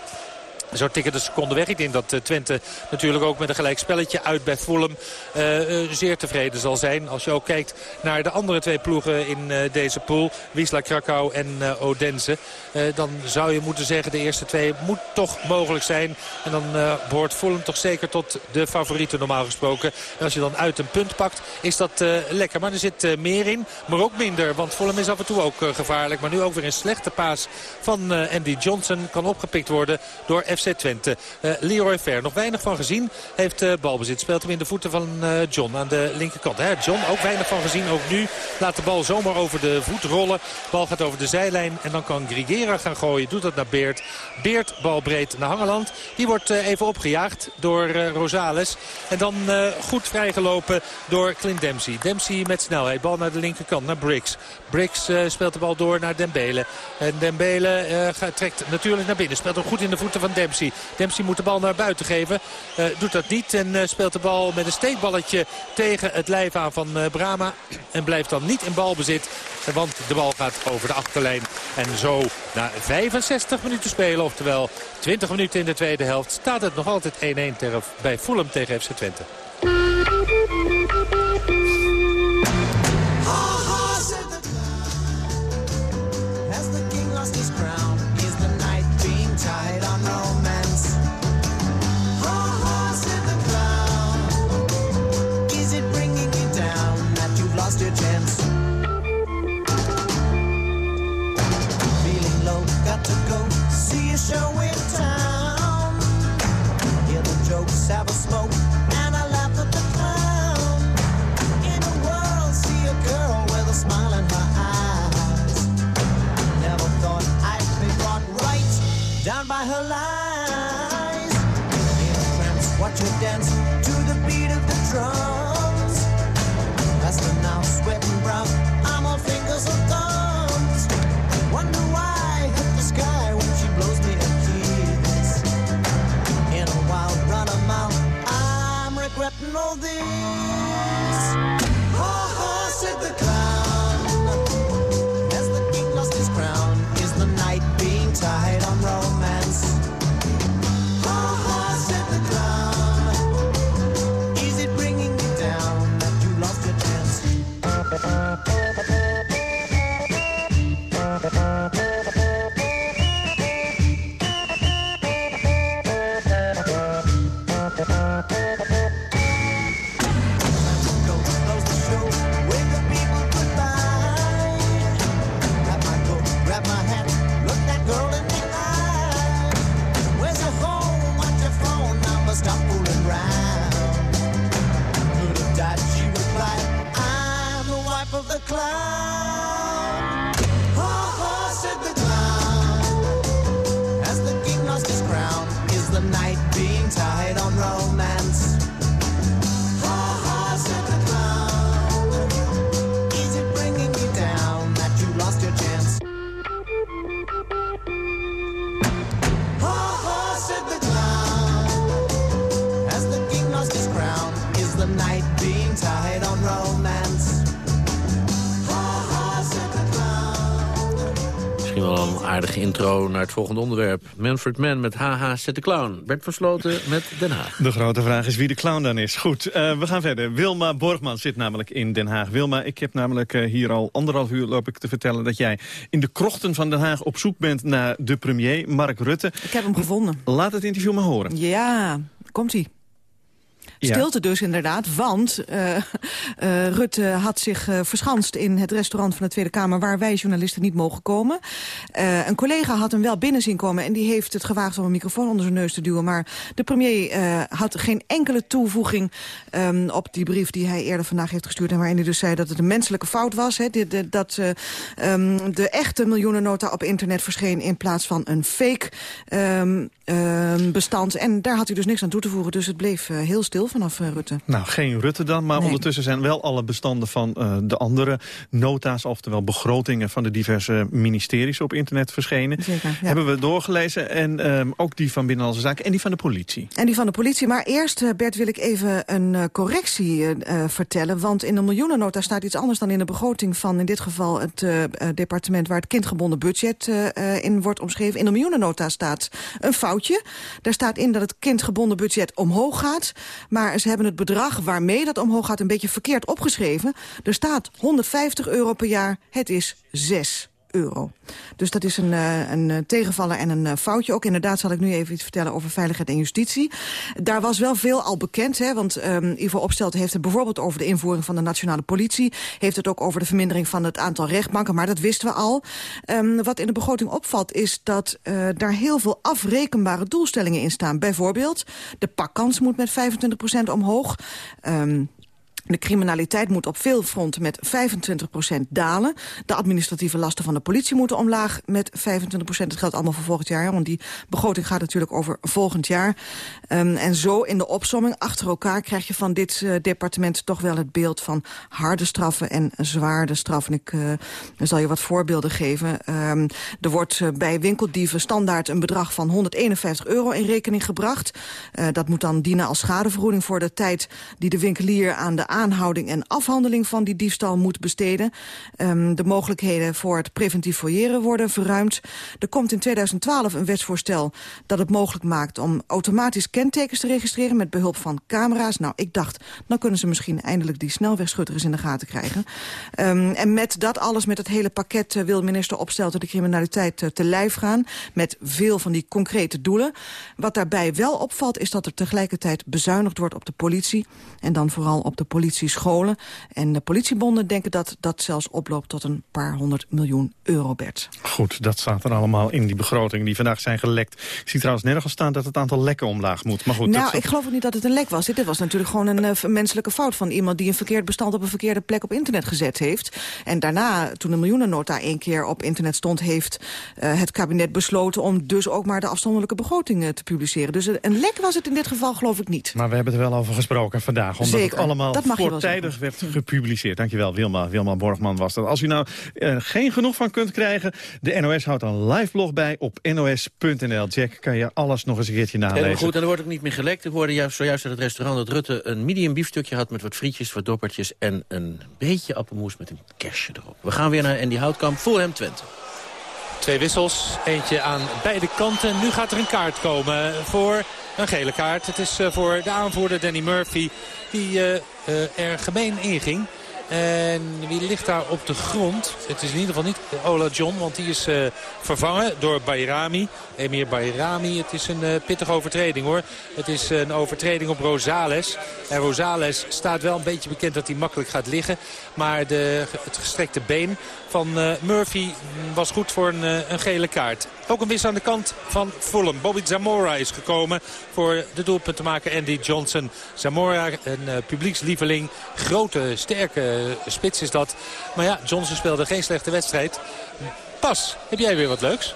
Zo tikken de seconde weg. Ik denk dat eh, Twente natuurlijk ook met een gelijk spelletje uit bij Fulham uh, zeer tevreden zal zijn. Als je ook kijkt naar de andere twee ploegen in deze pool. Wisla Krakau en Odense. dan zou je moeten zeggen de eerste twee moet toch mogelijk zijn. En dan behoort Fulham toch zeker tot de favorieten normaal gesproken. En als je dan uit een punt pakt is dat lekker. Maar er zit meer in, maar ook minder. Want Fulham is af en toe ook gevaarlijk. Maar nu ook weer een slechte paas van Andy Johnson kan opgepikt worden door FC FC Twente. Uh, Leroy Ver, nog weinig van gezien. Heeft uh, balbezit. Speelt hem in de voeten van uh, John aan de linkerkant. Hè, John ook weinig van gezien. Ook nu laat de bal zomaar over de voet rollen. Bal gaat over de zijlijn. En dan kan Grigera gaan gooien. Doet dat naar Beert. Beert balbreed naar Hangeland. Die wordt even opgejaagd door Rosales. En dan goed vrijgelopen door Clint Dempsey. Dempsey met snelheid. Bal naar de linkerkant. Naar Briggs. Briggs speelt de bal door naar Dembele. En Dembele trekt natuurlijk naar binnen. Speelt hem goed in de voeten van Dempsey. Dempsey. Moet de bal naar buiten geven. Uh, doet dat niet en uh, speelt de bal met een steekballetje tegen het lijf aan van uh, Brama. En blijft dan niet in balbezit. Want de bal gaat over de achterlijn. En zo na 65 minuten spelen, oftewel 20 minuten in de tweede helft... staat het nog altijd 1-1 bij Fulham tegen FC Twente. showing time. Intro naar het volgende onderwerp. Manfred Mann met HH Zet de Clown. Bert Versloten met Den Haag. De grote vraag is wie de clown dan is. Goed, uh, we gaan verder. Wilma Borgman zit namelijk in Den Haag. Wilma, ik heb namelijk uh, hier al anderhalf uur loop ik te vertellen... dat jij in de krochten van Den Haag op zoek bent naar de premier, Mark Rutte. Ik heb hem gevonden. Laat het interview maar horen. Ja, komt-ie. Stilte dus inderdaad, want uh, uh, Rutte had zich uh, verschanst in het restaurant van de Tweede Kamer... waar wij journalisten niet mogen komen. een collega had hem wel binnen zien komen en die heeft het gewaagd om een microfoon onder zijn neus te duwen. Maar de premier had geen enkele toevoeging um, op die brief die hij eerder vandaag heeft gestuurd... en waarin hij dus zei dat het een menselijke fout was. Dat um, de echte miljoenennota op internet verscheen in plaats van een fake um, bestand. En daar had hij dus niks aan toe te voegen, dus het bleef heel stil vanaf Rutte. Nou, geen Rutte dan, maar ondertussen zijn wel alle bestanden van de andere nota's... oftewel begrotingen van de diverse ministeries op internet verschenen. Zeker, Hebben we doorgelezen en ehm, ook die van Binnenlandse Zaken en die van de politie. En die van de politie, maar eerst Bert wil ik even een correctie vertellen. Want in de miljoenennota staat iets anders dan in de begroting van in dit geval het departement... waar het kindgebonden budget in wordt omschreven. In de miljoenennota staat een foutje. Daar staat in dat het kindgebonden budget omhoog gaat. Maar ze hebben het bedrag waarmee dat omhoog gaat een beetje verkeerd opgeschreven. Er staat 150 euro per jaar. Het is 6 euro. Dus dat is een, uh, een eh, tegenvaller en een uh, foutje. Ook inderdaad zal ik nu even iets vertellen over veiligheid en justitie. Daar was wel veel al bekend, hè, want um, Ivo Opstelt heeft het bijvoorbeeld over de invoering van de nationale politie. Heeft het ook over de vermindering van het aantal rechtbanken, maar dat wisten we al. Um, wat in de begroting opvalt is dat uh, daar heel veel afrekenbare doelstellingen in staan. Bijvoorbeeld, de pakkans moet met 25% omhoog. Um, de criminaliteit moet op veel fronten met 25% dalen. De administratieve lasten van de politie moeten omlaag met 25% Dat geldt allemaal voor volgend jaar, want die begroting gaat natuurlijk over volgend jaar. Um, en zo in de opsomming achter elkaar krijg je van dit uh, departement toch wel het beeld van harde straffen en zwaarde straffen. Ik uh, zal je wat voorbeelden geven. Um, er wordt uh, bij winkeldieven standaard een bedrag van 151 euro in rekening gebracht. dat moet dan dienen als schadevergoeding voor de tijd die de winkelier aan de aanhouding en afhandeling van die diefstal moet besteden. Um, de mogelijkheden voor het preventief fouilleren worden verruimd. Er komt in 2012 een wetsvoorstel dat het mogelijk maakt om automatisch kentekens te registreren met behulp van camera's. Nou, ik dacht, dan kunnen ze misschien eindelijk die snelwegschutters in de gaten krijgen. Um, en met dat alles, met het hele pakket, uh, wil minister Opstelten de criminaliteit uh, te lijf gaan. Met veel van die concrete doelen. Wat daarbij wel opvalt, is dat er tegelijkertijd bezuinigd wordt op de politie. En dan vooral op de politie politiescholen. En de politiebonden denken dat dat zelfs oploopt tot een paar honderd miljoen euro, Bert. Goed, dat staat er allemaal in die begrotingen die vandaag zijn gelekt. Ik zie trouwens nergens staan dat het aantal lekken omlaag moet. Maar goed, nou, ik geloof ook niet dat het een lek was. Dit was natuurlijk gewoon een uh, menselijke fout van iemand... die een verkeerd bestand op een verkeerde plek op internet gezet heeft. En daarna, toen de miljoenennota één keer op internet stond... heeft uh, het kabinet besloten om dus ook maar de afzonderlijke begrotingen te publiceren. Dus een lek was het in dit geval geloof ik niet. Maar we hebben er wel over gesproken vandaag. Omdat Zeker, het allemaal mag voortijdig werd gepubliceerd. Dankjewel, Wilma. Wilma Borgman was dat. Als u nou uh, geen genoeg van kunt krijgen... de NOS houdt een live blog bij op nos.nl. Jack, kan je alles nog eens een keertje nalezen. Heel goed, en er wordt ook niet meer gelekt. Ik hoorde juist, zojuist uit het restaurant dat Rutte een medium biefstukje had... met wat frietjes, wat doppertjes en een beetje appelmoes met een kersje erop. We gaan weer naar Andy Houtkamp, Fulham Twente. Twee wissels, eentje aan beide kanten. Nu gaat er een kaart komen voor een gele kaart. Het is eh, voor de aanvoerder Danny Murphy die uh, uh, er gemeen inging. En wie ligt daar op de grond? Het is in ieder geval niet Ola John, want die is uh, vervangen door Bayrami. Emir Bayrami, het is een uh, pittige overtreding hoor. Het is een overtreding op Rosales. En Rosales staat wel een beetje bekend dat hij makkelijk gaat liggen. Maar de, het gestrekte been van uh, Murphy was goed voor een, een gele kaart. Ook een wissel aan de kant van Fulham. Bobby Zamora is gekomen voor de doelpunt te maken Andy Johnson. Zamora, een publiekslieveling. Grote, sterke spits is dat. Maar ja, Johnson speelde geen slechte wedstrijd. Pas, heb jij weer wat leuks?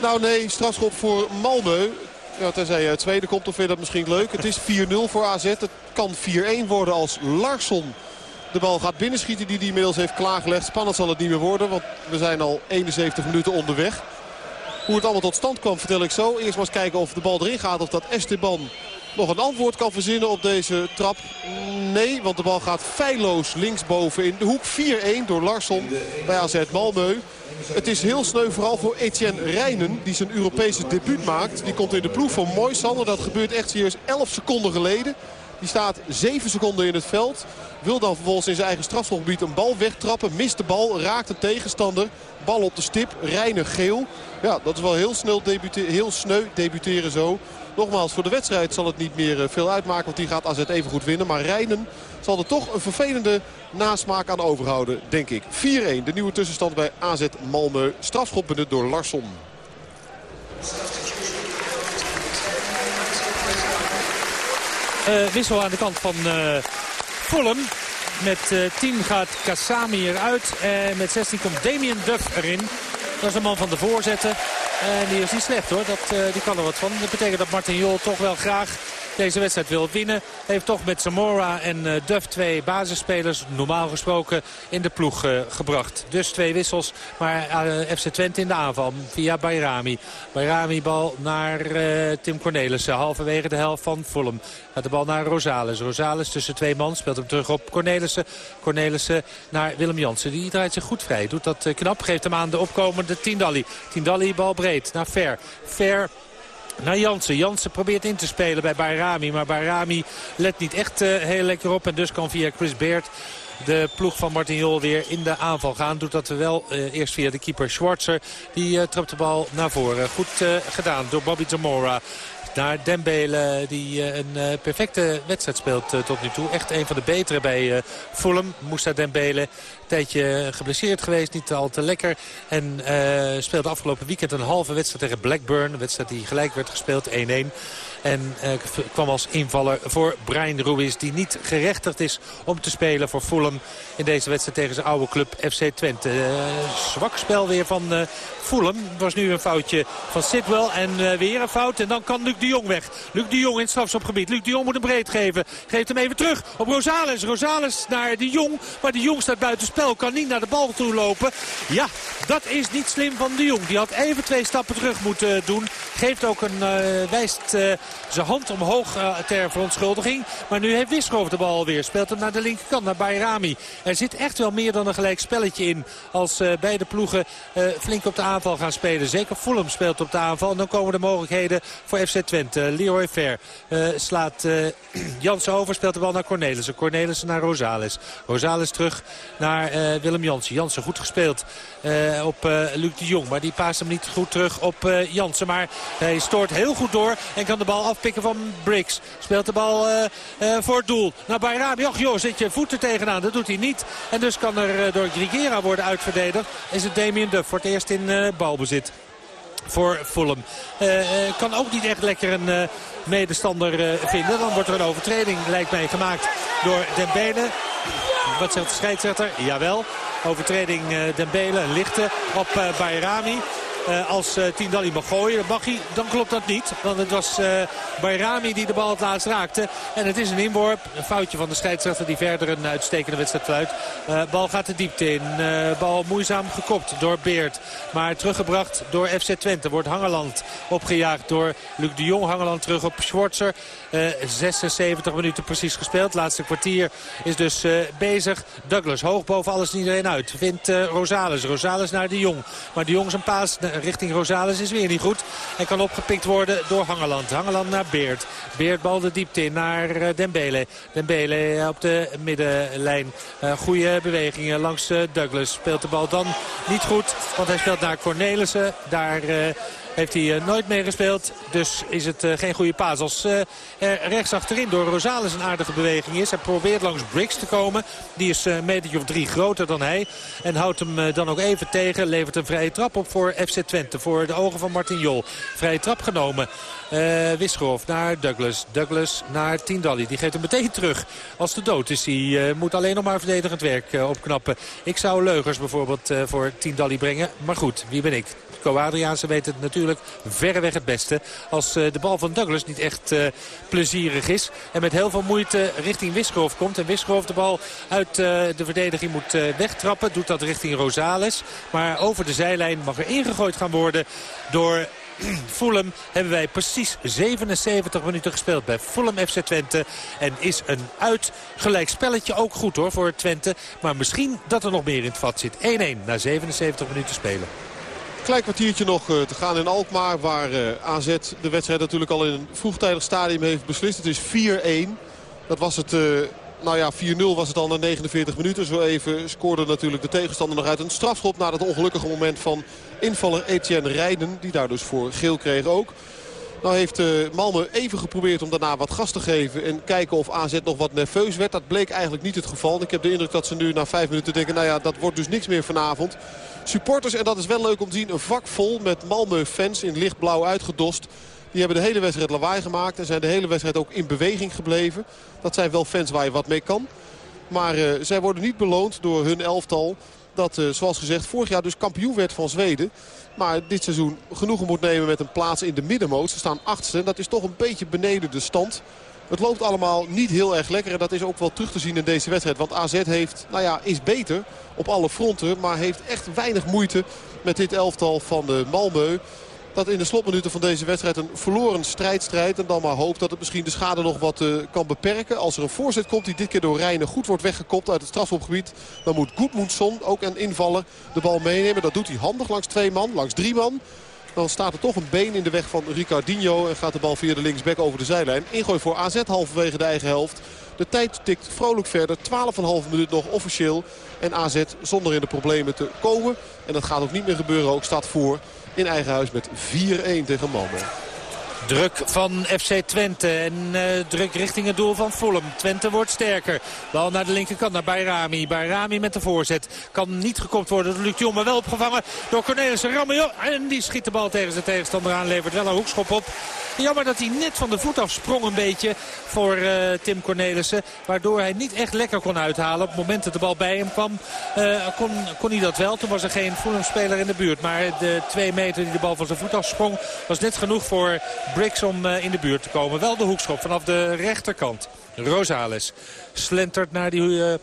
Nou nee, strafschop voor Malmö. Ja, tenzij je tweede komt, of vind je dat misschien leuk. Het is 4-0 voor AZ. Het kan 4-1 worden als Larsson de bal gaat binnenschieten die hij inmiddels heeft klaargelegd. Spannend zal het niet meer worden, want we zijn al 71 minuten onderweg. Hoe het allemaal tot stand kwam vertel ik zo. Eerst maar eens kijken of de bal erin gaat. Of dat Esteban nog een antwoord kan verzinnen op deze trap. Nee, want de bal gaat feilloos linksboven in de hoek. 4-1 door Larsson bij AZ Malmö. Het is heel sneu vooral voor Etienne Rijnen die zijn Europese debuut maakt. Die komt in de ploeg van Moisander. Dat gebeurt echt serieus 11 seconden geleden. Die staat 7 seconden in het veld. Wil dan vervolgens in zijn eigen strafschopgebied een bal wegtrappen. Mist de bal, raakt de tegenstander. Bal op de stip, Rijnen geel. Ja, dat is wel heel, snel heel sneu debuteren zo. Nogmaals, voor de wedstrijd zal het niet meer veel uitmaken. Want die gaat AZ even goed winnen. Maar Rijnen zal er toch een vervelende nasmaak aan overhouden, denk ik. 4-1, de nieuwe tussenstand bij AZ Malmö. Strafschop benut door Larsson. Uh, wissel aan de kant van uh, Fulham. Met uh, 10 gaat Kassami eruit. En met 16 komt Damien Duff erin. Dat is een man van de voorzetten. En die is niet slecht hoor. Dat, uh, die kan er wat van. Dat betekent dat Martin Jol toch wel graag deze wedstrijd wil winnen. Heeft toch met Zamora en uh, Duff twee basisspelers normaal gesproken in de ploeg uh, gebracht. Dus twee wissels, maar uh, FC Twente in de aanval via Bayrami. Bayrami bal naar Tim Cornelissen, halverwege de helft van Fulham. Gaat de bal naar Rosales. Rosales tussen twee man, speelt hem terug op Cornelissen. Cornelissen naar Willem Jansen. Die draait zich goed vrij, doet dat knap, geeft hem aan de opkomende Tindalli. Tindalli bal breed naar Ver. Ver naar Jansen. Jansen probeert in te spelen bij Bayrami. Maar Bayrami let niet echt uh, heel lekker op. En dus kan via Chris Beert de ploeg van Martin Jol weer in de aanval gaan. Doet dat wel uh, eerst via de keeper Schwarzer. Die uh, trapt de bal naar voren. Goed gedaan door Bobby Zamora naar Dembele die een perfecte wedstrijd speelt tot nu toe. Echt een van de betere bij Fulham. Moussa Dembele tijdje geblesseerd geweest. Niet al te lekker. En speelde afgelopen weekend een halve wedstrijd tegen Blackburn. Een wedstrijd die gelijk werd gespeeld. 1-1. En uh, kwam als invaller voor Brian Ruiz. Die niet gerechtigd is om te spelen voor Fulham. In deze wedstrijd tegen zijn oude club FC Twente. Uh, zwak spel weer van uh, Fulham. Was nu een foutje van Sidwell. En weer een fout. En dan kan Luc de Jong weg. Luc de Jong in het strafschopgebied. Luc de Jong moet hem breed geven. Geeft hem even terug op Rosales. Rosales naar de Jong. Maar de Jong staat buiten spel. Kan niet naar de bal toe lopen. Ja, dat is niet slim van de Jong. Die had even twee stappen terug moeten doen. Geeft ook een, wijst zijn hand omhoog uh, ter verontschuldiging. Maar nu heeft Wisgerhoff de bal weer. Speelt hem naar de linkerkant, naar Bayrami. Er zit echt wel meer dan een gelijk spelletje in. Als beide ploegen flink op de aanval gaan spelen. Zeker Fulham speelt op de aanval. Dan komen de mogelijkheden voor FC Twente. Leroy Ver slaat Jansen over. Speelt de bal naar Cornelissen. Cornelissen naar Rosales. Rosales terug naar Willem Jansen. Jansen goed gespeeld op Luc de Jong. Maar die paast hem niet goed terug op Jansen. Maar hij stoort heel goed door en kan de bal afpikken van Briggs. Speelt de bal voor het doel. Naar Bayrami. Och joh, zit je voeten tegenaan. Dat doet hij niet. En dus kan er door Grigera worden uitverdedigd. Is het Damien Duff voor het eerst in balbezit voor Fulham. Kan ook niet echt lekker een medestander vinden. Dan wordt er een overtreding, lijkt mij, gemaakt door Dembele. Wat zegt de scheidsrechter? Jawel. Overtreding Dembele, lichte op Bayrami. Uh, als uh, Tindalli mag gooien, mag hij, dan klopt dat niet. Want het was uh, Bayrami die de bal het laatst raakte. En het is een inworp. Een foutje van de scheidsrechter die verder een uitstekende wedstrijd fluit. bal gaat de diepte in. bal moeizaam gekopt door Beert. Maar teruggebracht door FC Twente. Wordt Hangeland opgejaagd door Luc de Jong. Hangeland terug op Schwarzer. 76 minuten precies gespeeld. Laatste kwartier is dus bezig. Douglas hoog boven alles iedereen uit. Vindt Rosales. Rosales naar de Jong. Maar de Jong zijn paas richting Rosales is weer niet goed. En kan opgepikt worden door Hangeland. Hangeland naar Beert. Beert bal de diepte in naar uh, Dembele. Dembele op de middenlijn. Goede bewegingen langs Douglas. Speelt de bal dan niet goed. Want hij speelt naar Cornelissen. Daar heeft hij uh, nooit meegespeeld. Dus is het uh, geen goede paas. Als uh, er rechts achterin door Rosales een aardige beweging is. Hij probeert langs Briggs te komen. Die is een metertje of drie groter dan hij. En houdt hem dan ook even tegen. Levert een vrije trap op voor FC Twente. Voor de ogen van Martin Jol. Vrije trap genomen. Uh, naar Douglas. Douglas naar Tindalli. Die geeft hem meteen terug. Als de dood is hij. Uh, moet alleen nog maar verdedigend werk uh, opknappen. Ik zou Leugers bijvoorbeeld voor Tindalli brengen. Maar goed, wie ben ik? Co Adriaanse weet het natuurlijk verreweg het beste. Als de bal van Douglas niet echt plezierig is. En met heel veel moeite richting Wisgerhoff komt. En Wisgerhoff de bal uit de verdediging moet wegtrappen. Doet dat richting Rosales. Maar over de zijlijn mag er ingegooid gaan worden door Fulham hebben wij precies 77 minuten gespeeld bij Fulham FC Twente. En is een uitgelijk spelletje ook goed hoor voor Twente. Maar misschien dat er nog meer in het vat zit. 1-1 na 77 minuten spelen. Klein kwartiertje nog te gaan in Alkmaar. Waar AZ de wedstrijd natuurlijk al in een vroegtijdig stadium heeft beslist. Het is 4-1. Dat was het nou ja, 4-0 was het al na 49 minuten. Zo even scoorde natuurlijk de tegenstander nog uit een strafschop... na het ongelukkige moment van invaller Etienne Rijden. Die daar dus voor geel kreeg ook. Nou heeft uh, Malmö even geprobeerd om daarna wat gas te geven. En kijken of AZ nog wat nerveus werd. Dat bleek eigenlijk niet het geval. Ik heb de indruk dat ze nu na vijf minuten denken... nou ja, dat wordt dus niks meer vanavond. Supporters, en dat is wel leuk om te zien, een vak vol met Malmö-fans in lichtblauw uitgedost. Die hebben de hele wedstrijd lawaai gemaakt en zijn de hele wedstrijd ook in beweging gebleven. Dat zijn wel fans waar je wat mee kan. Maar uh, zij worden niet beloond door hun elftal Dat, zoals gezegd, vorig jaar dus kampioen werd van Zweden. Maar dit seizoen genoegen moet nemen met een plaats in de middenmoot. Ze staan achtste en dat is toch een beetje beneden de stand. Het loopt allemaal niet heel erg lekker. En dat is ook wel terug te zien in deze wedstrijd. Want AZ heeft, nou ja, is beter op alle fronten. Maar heeft echt weinig moeite met dit elftal van de Malmö. Dat in de slotminuten van deze wedstrijd een verloren strijdstrijd. En dan maar hoopt dat het misschien de schade nog wat uh, kan beperken. Als er een voorzet komt die dit keer door Rijnen goed wordt weggekopt uit het strafschopgebied. Dan moet Goedmoedson, ook een invaller, de bal meenemen. Dat doet hij handig langs twee man, langs drie man. Dan staat er toch een been in de weg van Ricardinho. En gaat de bal via de linksback over de zijlijn. Ingooi voor AZ halverwege de eigen helft. De tijd tikt vrolijk verder. 12,5 minuut nog officieel. En AZ zonder in de problemen te komen. En dat gaat ook niet meer gebeuren. Ook staat voor in eigen huis met 4-1 tegen Malmö. Druk van FC Twente en uh, druk richting het doel van Fulham. Twente wordt sterker. Bal naar de linkerkant, naar Bayrami. Bayrami met de voorzet. Kan niet gekopt worden door Luc Jong, maar wel opgevangen door Cornelissen. Ramio en die schiet de bal tegen zijn tegenstander aan. Levert wel een hoekschop op. Jammer dat hij net van de voet af sprong een beetje voor uh, Tim Cornelissen. Waardoor hij niet echt lekker kon uithalen. Op het moment dat de bal bij hem kwam uh, kon, kon hij dat wel. Toen was er geen Fulham-speler in de buurt. Maar de twee meter die de bal van zijn voet afsprong was net genoeg voor Briggs om uh, in de buurt te komen. Wel de hoekschop vanaf de rechterkant. Rosales slentert naar die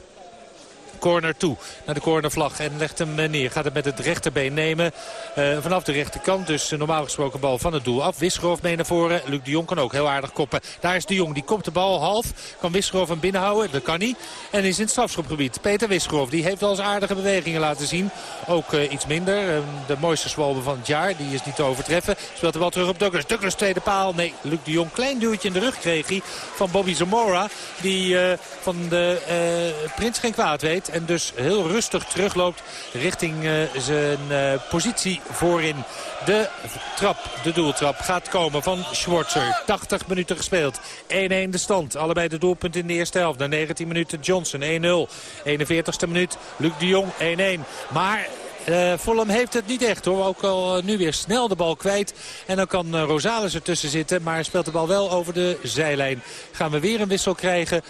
corner toe. Naar de cornervlag en legt hem eh, neer. Gaat het met het rechterbeen nemen. Uh, vanaf de rechterkant. Dus normaal gesproken bal van het doel af. Wisgerhoff mee naar voren. Luc de Jong kan ook heel aardig koppen. Daar is de Jong. Die komt de bal half. Kan Wisgerhoff hem binnenhouden. Dat kan hij. En is in het strafschopgebied. Peter Wisgerhoff. Die heeft wel eens aardige bewegingen laten zien. Ook iets minder. Uh, de mooiste zwalbe van het jaar. Die is niet te overtreffen. Speelt de bal terug op Douglas. Douglas tweede paal. Nee, Luc de Jong. Klein duwtje in de rug kreeg hij van Bobby Zamora. Die van de prins geen kwaad weet. En dus heel rustig terugloopt richting uh, zijn uh, positie voorin. De trap, de doeltrap gaat komen van Schwarzer. 80 minuten gespeeld. 1-1 de stand. Allebei de doelpunt in de eerste helft. Na 19 minuten Johnson 1-0. 41ste minuut Luc de Jong 1-1. Maar uh, heeft het niet echt hoor. Ook al uh, nu weer snel de bal kwijt. En dan kan uh, Rosales ertussen zitten. Maar speelt de bal wel over de zijlijn. Gaan we weer een wissel krijgen.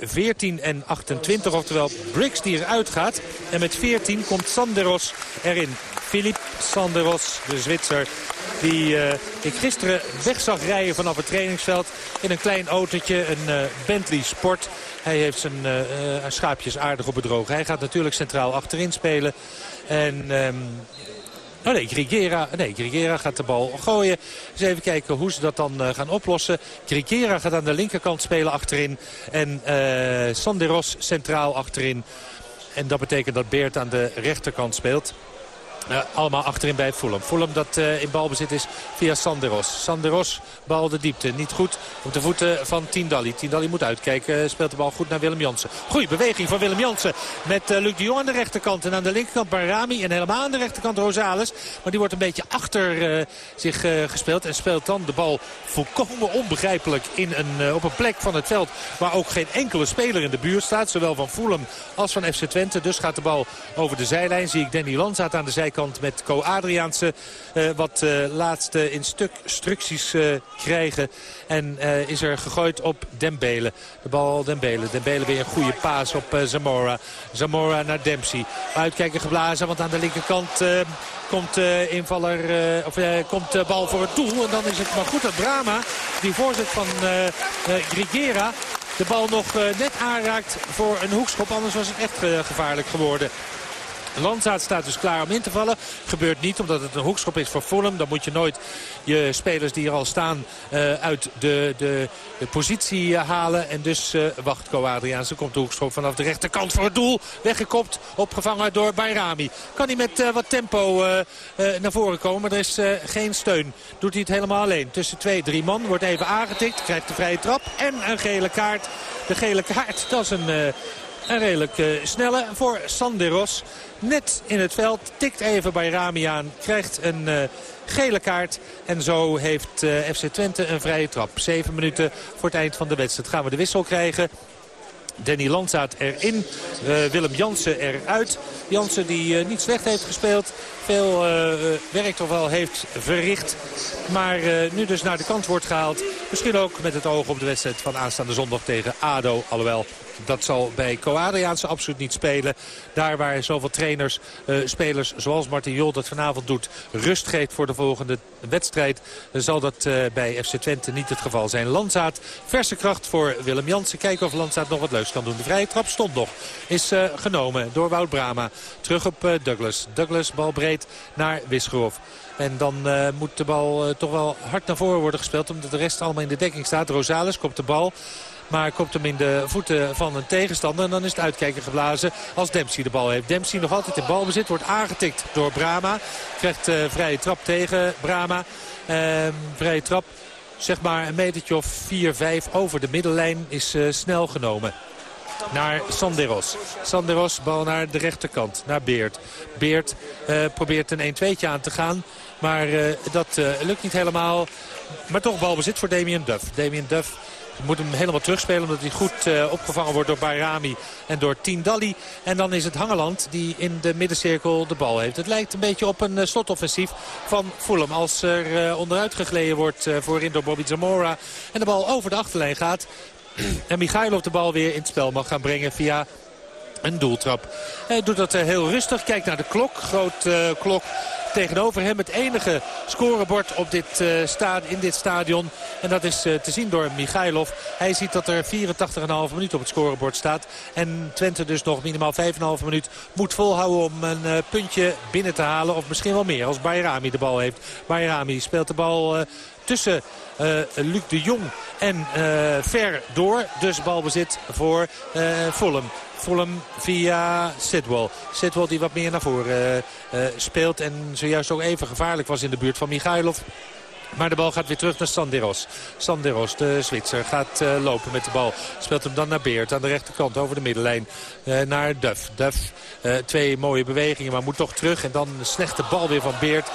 14 en 28. Oftewel Briggs die eruit gaat. En met 14 komt Sanderos erin. Filip Sanderos, de Zwitser. Die ik gisteren weg zag rijden vanaf het trainingsveld. In een klein autootje, een Bentley Sport. Hij heeft zijn schaapjes aardig op bedrogen. Hij gaat natuurlijk centraal achterin spelen. En... Um, Oh nee, Grigera, nee, Grigera gaat de bal gooien. Eens even kijken hoe ze dat dan uh, gaan oplossen. Grigera gaat aan de linkerkant spelen achterin. En uh, Sanderos centraal achterin. En dat betekent dat Beert aan de rechterkant speelt. Uh, allemaal achterin bij Fulham. Fulham dat uh, in balbezit is via Sanderos. Sanderos, bal de diepte. Niet goed op de voeten van Tindalli. Tindalli moet uitkijken. Speelt de bal goed naar Willem Jansen. Goeie beweging van Willem Jansen. Met Luc de Jong aan de rechterkant. En aan de linkerkant Barami. En helemaal aan de rechterkant Rosales. Maar die wordt een beetje achter zich gespeeld. En speelt dan de bal volkomen onbegrijpelijk in een, op een plek van het veld. Waar ook geen enkele speler in de buurt staat. Zowel van Fulham als van FC Twente. Dus gaat de bal over de zijlijn. Zie ik Danny Lanzaat aan de zijkant zijkant met Co Adriaanse uh, wat uh, laatste instructies uh, krijgen. En is er gegooid op Dembele. De bal Dembele. Dembele weer een goede paas op Zamora. Zamora naar Dempsey. Uitkijken geblazen, want aan de linkerkant komt uh, invaller, of komt de bal voor het doel. En dan is het maar goed dat Brama, die voorzet van Grigera, de bal nog net aanraakt voor een hoekschop. Anders was het echt gevaarlijk geworden. Landzaat staat dus klaar om in te vallen. Gebeurt niet omdat het een hoekschop is voor Fulham. Dan moet je nooit je spelers die er al staan uh, uit de, de, positie halen. En dus uh, wacht Ko Adriaanse. Komt de hoekschop vanaf de rechterkant voor het doel. Weggekopt, opgevangen door Bayrami. Kan hij met wat tempo naar voren komen. Er is geen steun. Doet hij het helemaal alleen. Tussen twee, drie man. Wordt even aangetikt. Krijgt de vrije trap. En een gele kaart. De gele kaart, dat is een, een redelijk snelle voor Sanderos net in het veld. Tikt even bij Rami aan. Krijgt een uh, gele kaart. En zo heeft uh, FC Twente een vrije trap. Zeven minuten voor het eind van de wedstrijd. Gaan we de wissel krijgen. Danny Landzaat erin. Uh, Willem Jansen eruit. Jansen die uh, niet slecht heeft gespeeld. veel werk toch wel heeft verricht. Maar nu dus naar de kant wordt gehaald. Misschien ook met het oog op de wedstrijd van aanstaande zondag tegen ADO. Alhoewel dat zal bij Co-Adriaanse absoluut niet spelen. Daar waar zoveel trainers, uh, spelers zoals Martin Jol dat vanavond doet... rust geeft voor de volgende wedstrijd... zal dat uh, bij FC Twente niet het geval zijn. Landzaat, verse kracht voor Willem Jansen. Kijken of Landzaat nog wat leuks kan doen. De vrije trap stond nog. Is genomen door Wout Brama. Terug op Douglas. Douglas bal breed naar Wisgerhof. En dan moet de bal toch wel hard naar voren worden gespeeld. Omdat de rest allemaal in de dekking staat. Rosales komt de bal. Maar komt hem in de voeten van een tegenstander. En dan is het uitkijken geblazen als Dempsey de bal heeft. Dempsey nog altijd in balbezit. Wordt aangetikt door Brama. Krijgt uh, vrije trap tegen Brama. Uh, vrije trap. Zeg maar een metertje of 4, 5 over de middenlijn is uh, snel genomen naar Sanderos. Sanderos, bal naar de rechterkant, naar Beert. Beert uh, probeert een 1-2'tje aan te gaan, maar dat lukt niet helemaal. Maar toch balbezit voor Damien Duff. Damien Duff moet hem helemaal terugspelen omdat hij goed uh, opgevangen wordt door Bayrami en door Tindalli. En dan is het Hangeland die in de middencirkel de bal heeft. Het lijkt een beetje op een uh, slotoffensief van Fulham. Als er uh, onderuit gegleden wordt voorin door Bobby Zamora en de bal over de achterlijn gaat. en Michailov de bal weer in het spel mag gaan brengen via een doeltrap. Hij doet dat heel rustig. Kijkt naar de klok. Groot klok tegenover hem het enige scorebord op dit, uh, in dit stadion. En dat is uh, te zien door Michailov. Hij ziet dat er 84,5 minuten op het scorebord staat. En Twente dus nog minimaal 5,5 minuut moet volhouden om een uh, puntje binnen te halen. Of misschien wel meer als Bayrami de bal heeft. Bayrami speelt de bal tussen uh, Luc de Jong en uh, Ver door. Dus balbezit voor uh, Fulham. Fulham via Sidwell. Sidwell die wat meer naar voren speelt. En zojuist ook even gevaarlijk was in de buurt van Michailov. Maar de bal gaat weer terug naar Sanderos. Sanderos, de Zwitser, gaat lopen met de bal. Speelt hem dan naar Beert aan de rechterkant over de middenlijn. Naar Duff. Duff, twee mooie bewegingen, maar moet toch terug. En dan een slechte bal weer van Beert.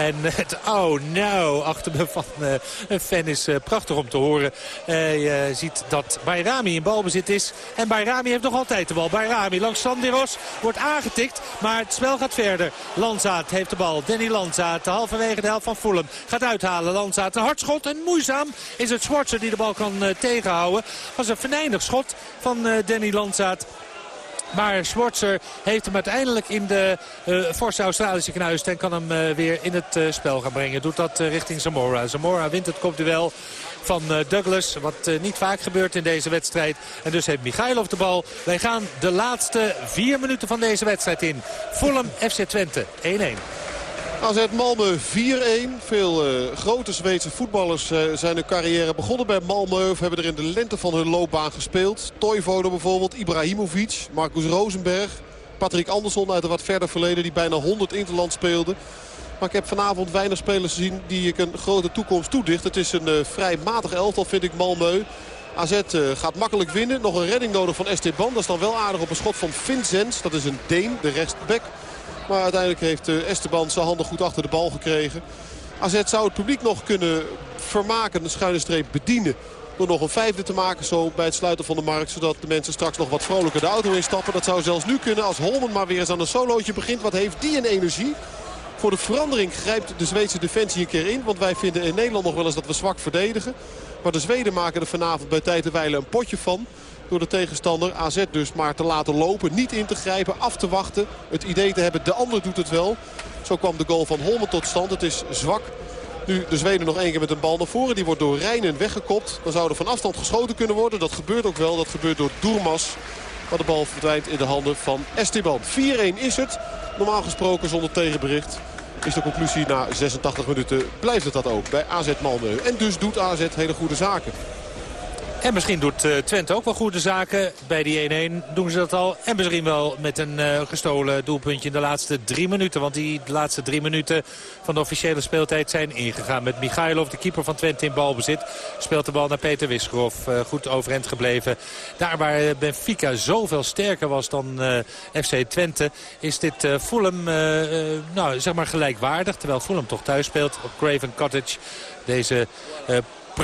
En het oh no achter me van uh, een fan is uh, prachtig om te horen. Je ziet dat Bayrami in balbezit is. En Bayrami heeft nog altijd de bal. Bayrami langs Sanderos wordt aangetikt. Maar het spel gaat verder. Lanzaat heeft de bal. Danny Lanzaat, halverwege de helft van Fulham. Gaat uithalen. Lanzaat een hard en moeizaam is het Schwarzer die de bal kan tegenhouden. was een venijnig schot van Danny Lanzaat. Maar Schwarzer heeft hem uiteindelijk in de forse Australische knuist. En kan hem uh, weer in het uh, spel gaan brengen. Doet dat richting Zamora. Zamora wint het kopduel van Douglas. Wat niet vaak gebeurt in deze wedstrijd. En dus heeft Michailov de bal. Wij gaan de laatste vier minuten van deze wedstrijd in. Fulham FC Twente 1-1. AZ Malmö 4-1. Veel uh, grote Zweedse voetballers uh, zijn hun carrière begonnen bij Malmö. Of hebben er in de lente van hun loopbaan gespeeld. Toivonen bijvoorbeeld, Ibrahimovic, Marcus Rosenberg. Patrick Andersson uit een wat verder verleden die bijna 100 interland speelde. Maar ik heb vanavond weinig spelers gezien die ik een grote toekomst toedicht. Het is een uh, vrij matig elftal vind ik Malmö. AZ gaat makkelijk winnen. Nog een redding nodig van Esteban. Dat is dan wel aardig op een schot van Vincent. Dat is een Deen, de rechtsback. Maar uiteindelijk heeft Esteban zijn handen goed achter de bal gekregen. AZ zou het publiek nog kunnen vermaken, een schuine streep bedienen. Door nog een vijfde te maken zo bij het sluiten van de markt. Zodat de mensen straks nog wat vrolijker de auto instappen. Dat zou zelfs nu kunnen als Holmen maar weer eens aan een solootje begint. Wat heeft die een energie? Voor de verandering grijpt de Zweedse defensie een keer in. Want wij vinden in Nederland nog wel eens dat we zwak verdedigen. Maar de Zweden maken er vanavond bij tijd en wijle een potje van door de tegenstander. AZ dus maar te laten lopen, niet in te grijpen, af te wachten. Het idee te hebben, de ander doet het wel. Zo kwam de goal van Holmen tot stand. Het is zwak. Nu de Zweden nog één keer met een bal naar voren. Die wordt door Rijnen weggekopt. Dan zou er van afstand geschoten kunnen worden. Dat gebeurt ook wel. Dat gebeurt door Doermas. Maar de bal verdwijnt in de handen van Esteban. 4-1 is het. Normaal gesproken zonder tegenbericht. Is de conclusie na 86 minuten blijft het dat ook bij AZ Malmö. En dus doet AZ hele goede zaken. En misschien doet uh, Twente ook wel goede zaken. Bij die 1-1 doen ze dat al. En misschien wel met een uh, gestolen doelpuntje in de laatste drie minuten. Want die laatste drie minuten van de officiële speeltijd zijn ingegaan. Met Michailov, de keeper van Twente in balbezit. Speelt de bal naar Peter Wisgerhoff. Uh, goed overeind gebleven. Daar waar Benfica zoveel sterker was dan FC Twente... is dit Fulham nou, zeg maar gelijkwaardig. Terwijl Fulham toch thuis speelt op Craven Cottage. Deze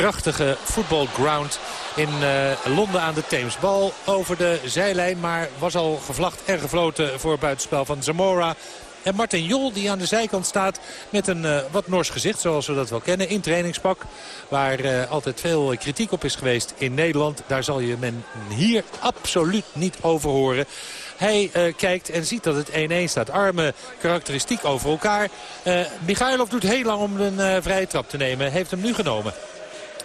prachtige voetbalground in uh, Londen aan de Theems. Bal over de zijlijn, maar was al gevlacht en gefloten voor buitenspel van Zamora. En Martin Jol die aan de zijkant staat met een uh, wat nors gezicht zoals we dat wel kennen. In trainingspak waar uh, altijd veel kritiek op is geweest in Nederland. Daar zal je men hier absoluut niet over horen. Hij kijkt en ziet dat het 1-1 staat. Armen karakteristiek over elkaar. Michailov doet heel lang om een vrije trap te nemen. Heeft hem nu genomen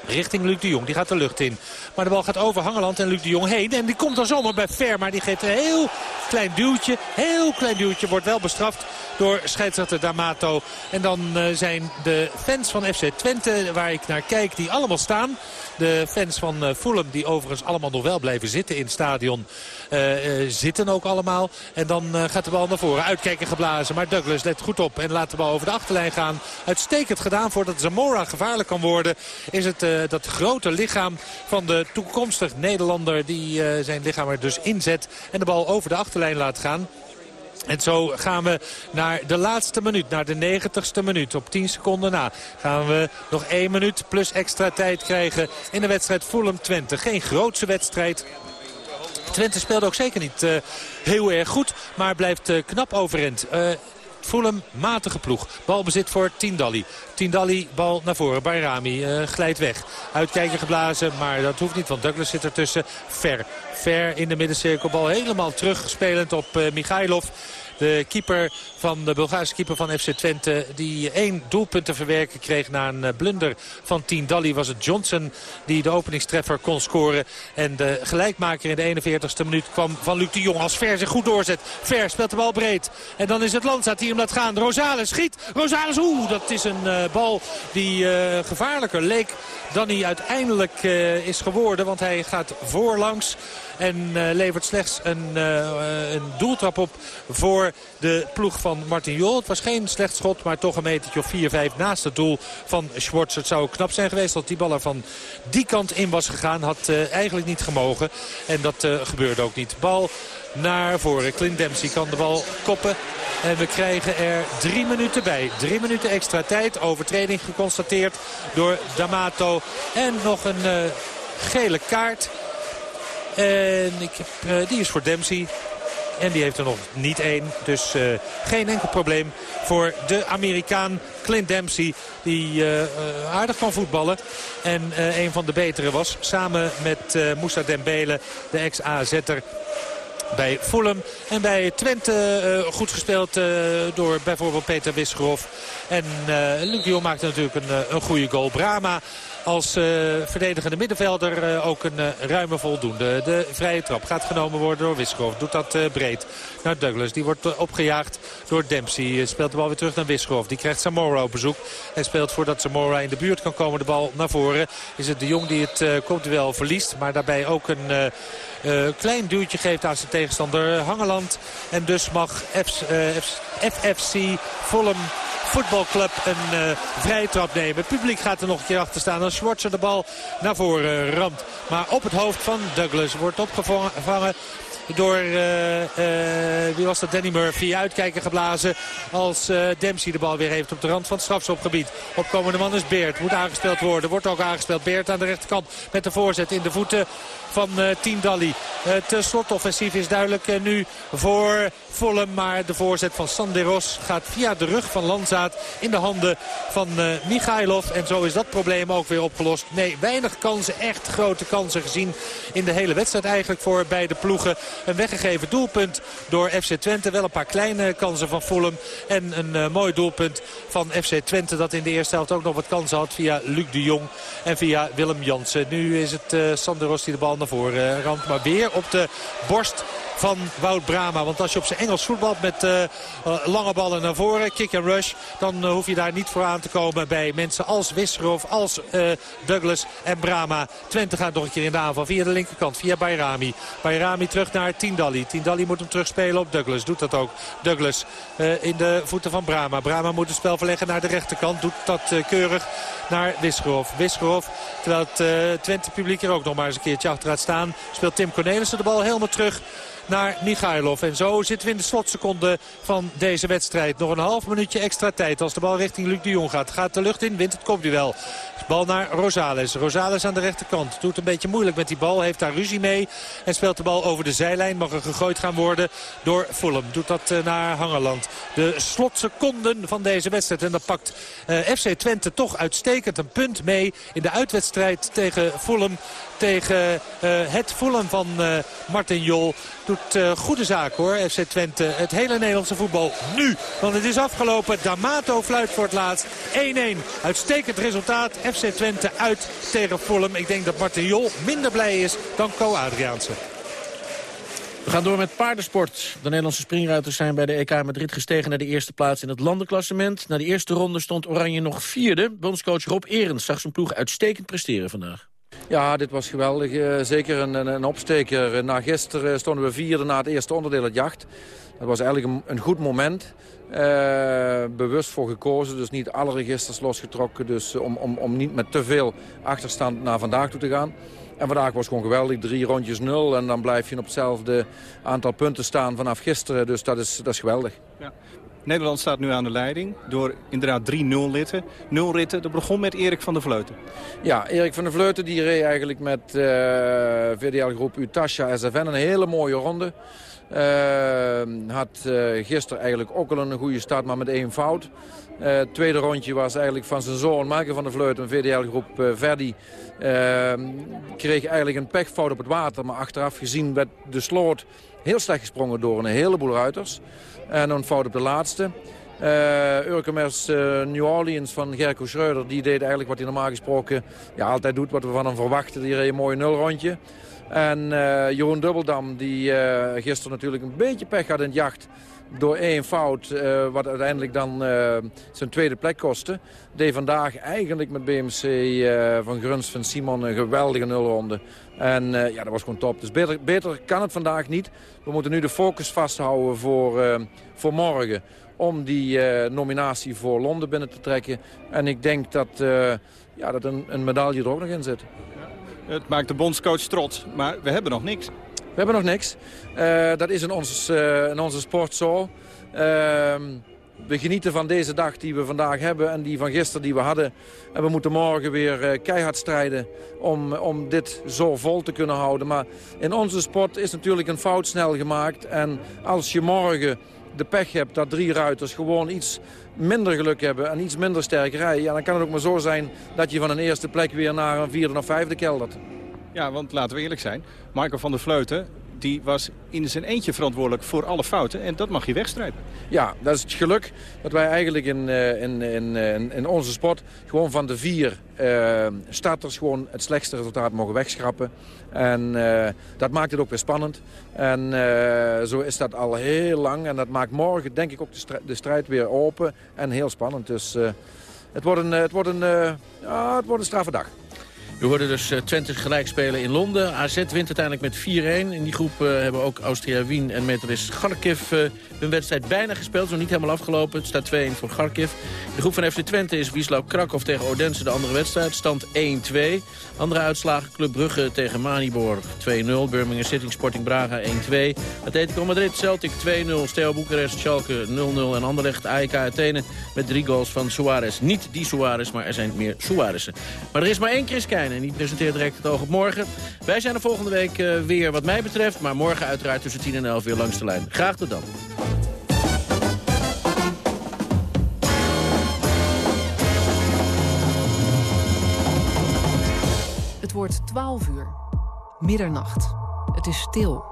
richting Luc de Jong. Die gaat de lucht in. Maar de bal gaat over Hangeland en Luc de Jong heen. En die komt dan zomaar bij Ver. Maar die geeft een heel klein duwtje. Heel klein duwtje. Wordt wel bestraft door scheidsrechter D'Amato. En dan uh, zijn de fans van FC Twente, waar ik naar kijk, die allemaal staan. De fans van uh, Fulham, die overigens allemaal nog wel blijven zitten in het stadion, uh, zitten ook allemaal. En dan gaat de bal naar voren. Uitkijken geblazen. Maar Douglas let goed op en laat de bal over de achterlijn gaan. Uitstekend gedaan voordat Zamora gevaarlijk kan worden. Is het dat grote lichaam van de toekomstig Nederlander die zijn lichaam er dus inzet. En de bal over de achterlijn laat gaan. En zo gaan we naar de laatste minuut, naar de 90ste minuut. Op 10 seconden na gaan we nog 1 minuut plus extra tijd krijgen in de wedstrijd Fulham-Twente. Geen grootse wedstrijd. Twente speelde ook zeker niet uh, heel erg goed, maar blijft knap overeind. Fulham, matige ploeg. Balbezit voor Tindalli. Tindalli, bal naar voren. Bayrami uh, glijdt weg. Uitkijken geblazen, maar dat hoeft niet, want Douglas zit ertussen. Ver, ver in de middencirkel. Bal helemaal terugspelend op uh, Michailov. De keeper van de Bulgaarse keeper van FC Twente. Die één doelpunt te verwerken kreeg na een eh, blunder van Dali Was het Johnson die de openingstreffer kon scoren. En de gelijkmaker in de 41ste minuut kwam van Luc de Jong. Als Ver zich goed doorzet. Ver speelt de bal breed. En dan is het Lanza die hem laat gaan. Rosales schiet. Rosales, oeh, dat is een uh, bal die uh, gevaarlijker leek dan hij uiteindelijk is geworden. Want hij gaat voorlangs. En uh, levert slechts een, uh, een doeltrap op voor de ploeg van Martin Jol. Het was geen slecht schot, maar toch een metertje of 4-5 naast het doel van Schwartz. Het zou knap zijn geweest dat die bal er van die kant in was gegaan. Had uh, eigenlijk niet gemogen. En dat gebeurde ook niet. Bal naar voren. Clint Dempsey kan de bal koppen. En we krijgen er drie minuten bij. Drie minuten extra tijd. Overtreding geconstateerd door D'Amato. En nog een uh, gele kaart. En ik uh, die is voor Dempsey. En die heeft er nog niet één. Dus uh, geen enkel probleem voor de Amerikaan Clint Dempsey. Die uh, aardig kan voetballen. En een van de betere was. Samen met Moussa Dembele, de ex-AZ'er bij Fulham. En bij Twente goed gespeeld door bijvoorbeeld Peter Wisgerhoff. En uh, Luc Jong maakte natuurlijk een, een goede goal. Brama als uh, verdedigende middenvelder uh, ook een uh, ruime voldoende. De vrije trap gaat genomen worden door Wiskov. Doet dat breed naar Douglas. Die wordt opgejaagd door Dempsey. speelt de bal weer terug naar Wiskov. Die krijgt Zamora op bezoek. Hij speelt voordat Zamora in de buurt kan komen de bal naar voren. Is het de Jong die het wel verliest. Maar daarbij ook een... Klein duwtje geeft aan zijn tegenstander Hangeland. En dus mag FFC voetbalclub een uh, vrije trap nemen. Het publiek gaat er nog een keer achter staan als Schwarzer de bal naar voren ramt. Maar op het hoofd van Douglas wordt opgevangen door, uh, wie was dat, Danny Murphy. Uitkijken geblazen als uh, Dempsey de bal weer heeft op de rand van het strafschopgebied. Opkomende man is Beert. Moet aangespeeld worden. Wordt ook aangespeeld. Beert aan de rechterkant met de voorzet in de voeten van uh, Tindalli. Het slotoffensief is duidelijk nu voor Fulham. Maar de voorzet van Sanderos gaat via de rug van Lanzaat in de handen van Michailov. En zo is dat probleem ook weer opgelost. Nee, weinig kansen, echt grote kansen gezien in de hele wedstrijd eigenlijk voor beide ploegen. Een weggegeven doelpunt door FC Twente. Wel een paar kleine kansen van Fulham. En een mooi doelpunt van FC Twente dat in de eerste helft ook nog wat kansen had via Luc de Jong en via Willem Jansen. Nu is het Sanderos die de bal naar voren uh, ramt. Maar weer op de borst van Wout Brama. Want als je op zijn Engels voetbalt met uh, lange ballen naar voren, kick en rush... dan uh, hoef je daar niet voor aan te komen bij mensen als Wisserov, als uh, Douglas en Brama. Twente gaat nog een keer in de aanval via de linkerkant, via Bayrami. Bayrami terug naar Tindalli. Tindalli moet hem terugspelen op Douglas. Doet dat ook. Douglas in de voeten van Brama. Brama moet het spel verleggen naar de rechterkant. Doet dat keurig naar Wisgerov. Wisgerov, terwijl het Twente publiek er ook nog maar eens een keertje achter gaat staan... speelt Tim Cornelissen de bal helemaal terug naar Michailov. En zo zitten we in de slotseconde van deze wedstrijd. Nog een half minuutje extra tijd. als de bal richting Luc de Jong gaat. Gaat de lucht in, wint het kopduel. Bal naar Rosales. Rosales aan de rechterkant. Doet een beetje moeilijk met die bal. Heeft daar ruzie mee. En speelt de bal over de zijlijn. Mag er gegooid gaan worden door Fulham. Doet dat eh, naar Hangerland. De slotseconden van deze wedstrijd. En dat pakt uh, FC Twente toch uitstekend een punt mee in de uitwedstrijd tegen Fulham tegen uh, het Fulham van Martin Jol. Uh, goede zaak hoor, FC Twente. Het hele Nederlandse voetbal nu. Want het is afgelopen. D'Amato fluit voor het laatst. 1-1. Uitstekend resultaat. FC Twente uit tegen Fulham. Ik denk dat Martin Jol minder blij is dan Co Adriaanse. We gaan door met paardensport. De Nederlandse springruiters zijn bij de EK Madrid gestegen naar de eerste plaats in het landenklassement. Na de eerste ronde stond Oranje nog vierde. Bondscoach Rob Erens zag zijn ploeg uitstekend presteren vandaag. Ja, dit was geweldig. Uh, zeker een, een, opsteker. Na gisteren stonden we vierde na het eerste onderdeel, het jacht. Dat was eigenlijk een, een goed moment. Bewust voor gekozen, dus niet alle registers losgetrokken. Dus om, om, om niet met te veel achterstand naar vandaag toe te gaan. En vandaag was gewoon geweldig. Drie rondjes nul en dan blijf je op hetzelfde aantal punten staan vanaf gisteren. Dus dat is, dat is geweldig. Ja. Nederland staat nu aan de leiding door inderdaad drie nulritten. Nulritten, dat begon met Erik van der Vleuten. Ja, Erik van der Vleuten die reed eigenlijk met uh, VDL-groep Utasha SFN een hele mooie ronde. Uh, had uh, gisteren eigenlijk ook al een goede start, maar met één fout. Het tweede rondje was eigenlijk van zijn zoon Michael van der Vleuten, VDL-groep Verdi. Kreeg eigenlijk een pechfout op het water, maar achteraf gezien werd de sloot heel slecht gesprongen door een heleboel ruiters. En een fout op de laatste. Uh, Urkemers uh, New Orleans van Gerko Schreuder, die deed eigenlijk wat hij normaal gesproken ja, altijd doet. Wat we van hem verwachten. Die reed een mooi nulrondje. En uh, Jeroen Dubbeldam, die gisteren natuurlijk een beetje pech had in het jacht door één fout, wat uiteindelijk dan zijn tweede plek kostte... deed vandaag eigenlijk met BMC van Gruns van Simon een geweldige nulronde. En ja, dat was gewoon top. Dus beter, beter kan het vandaag niet. We moeten nu de focus vasthouden voor, voor morgen om die nominatie voor Londen binnen te trekken. En ik denk dat, ja, dat een, een medaille er ook nog in zit. Het maakt de bondscoach trots, maar we hebben nog niks. We hebben nog niks. Dat is in, ons, uh, in onze sport zo. Uh, we genieten van deze dag die we vandaag hebben en die van gisteren die we hadden. En we moeten morgen weer keihard strijden om, om dit zo vol te kunnen houden. Maar in onze sport is natuurlijk een fout snel gemaakt. En als je morgen de pech hebt dat drie ruiters gewoon iets minder geluk hebben en iets minder sterk rijden... Dan kan het ook maar zo zijn dat je van een eerste plek weer naar een vierde of vijfde keldert. Ja, want laten we eerlijk zijn. Michael van der Vleuten die was in zijn eentje verantwoordelijk voor alle fouten. En dat mag je wegstrijpen. Ja, dat is het geluk dat wij eigenlijk in, in, in, in onze sport... gewoon van de vier uh, starters gewoon het slechtste resultaat mogen wegschrappen. En uh, dat maakt het ook weer spannend. En zo is dat al heel lang. En dat maakt morgen denk ik ook de strijd, de strijd weer open en heel spannend. Dus het wordt een, het wordt een, ja, het wordt een straffe dag. We hoorden dus uh, Twente gelijk spelen in Londen. AZ wint uiteindelijk met 4-1. In die groep uh, hebben ook Austria Wien en Meteris Kharkiv uh, hun wedstrijd bijna gespeeld. Nog niet helemaal afgelopen. Het staat 2-1 voor Kharkiv. De groep van FC Twente is Wieslau Krakov tegen Odense de andere wedstrijd. Stand 1-2. Andere uitslagen Club Brugge tegen Manibor 2-0. Birmingham City Sporting Braga 1-2. Atletico Madrid Celtic 2-0. Steaua Boekarest Schalke 0-0. En Anderlecht AEK Athene met drie goals van Suarez. Niet die Suarez, maar er zijn meer Suarez'en. Maar er is maar één Chris Keijnen en die presenteert direct het oog op morgen. Wij zijn er volgende week uh, weer wat mij betreft. Maar morgen uiteraard tussen 10 en 11 weer langs de lijn. Graag tot dan. Wordt 12 uur. Middernacht. Het is stil.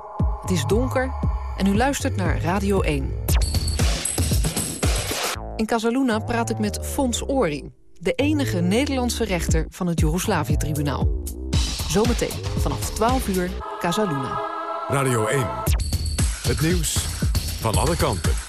Het is donker. En u luistert naar Radio 1. In Casaluna praat ik met Fons Ori de enige Nederlandse rechter van het Joegoslavië-tribunaal. Zometeen vanaf 12 uur Casaluna. Radio 1. Het nieuws van alle kanten.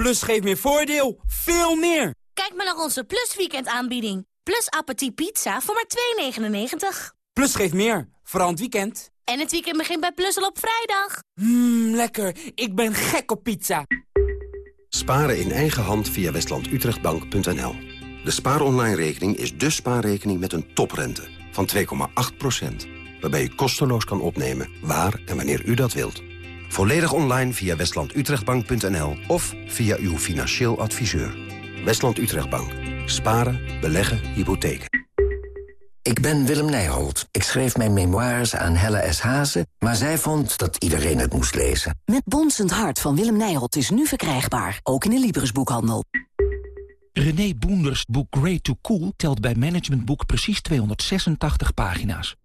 Plus geeft meer voordeel. Veel meer. Kijk maar naar onze Plus Weekend aanbieding. Plus Appetit Pizza voor maar 2,99. Plus geeft meer. Vooral het weekend. En het weekend begint bij Plus al op vrijdag. Mmm, lekker. Ik ben gek op pizza. Sparen in eigen hand via westlandutrechtbank.nl. De spaaronline-rekening is de spaarrekening met een toprente van 2,8%. Waarbij u kosteloos kan opnemen waar en wanneer u dat wilt. Volledig online via westlandutrechtbank.nl of via uw financieel adviseur. Westland Utrechtbank. Sparen, beleggen, hypotheken. Ik ben Willem Nijholt. Ik schreef mijn memoires aan Helle S. Hazen, maar zij vond dat iedereen het moest lezen. Met Bonsend Hart van Willem Nijholt is nu verkrijgbaar, ook in de Libris-boekhandel. René Boenders boek Great to Cool telt bij Management Boek precies 286 pagina's.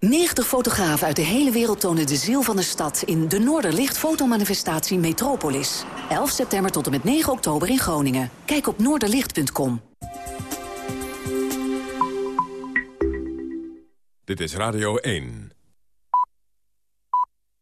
90 fotografen uit de hele wereld tonen de ziel van de stad... in de Noorderlicht fotomanifestatie Metropolis. 11 september tot en met 9 oktober in Groningen. Kijk op noorderlicht.com. Dit is Radio 1.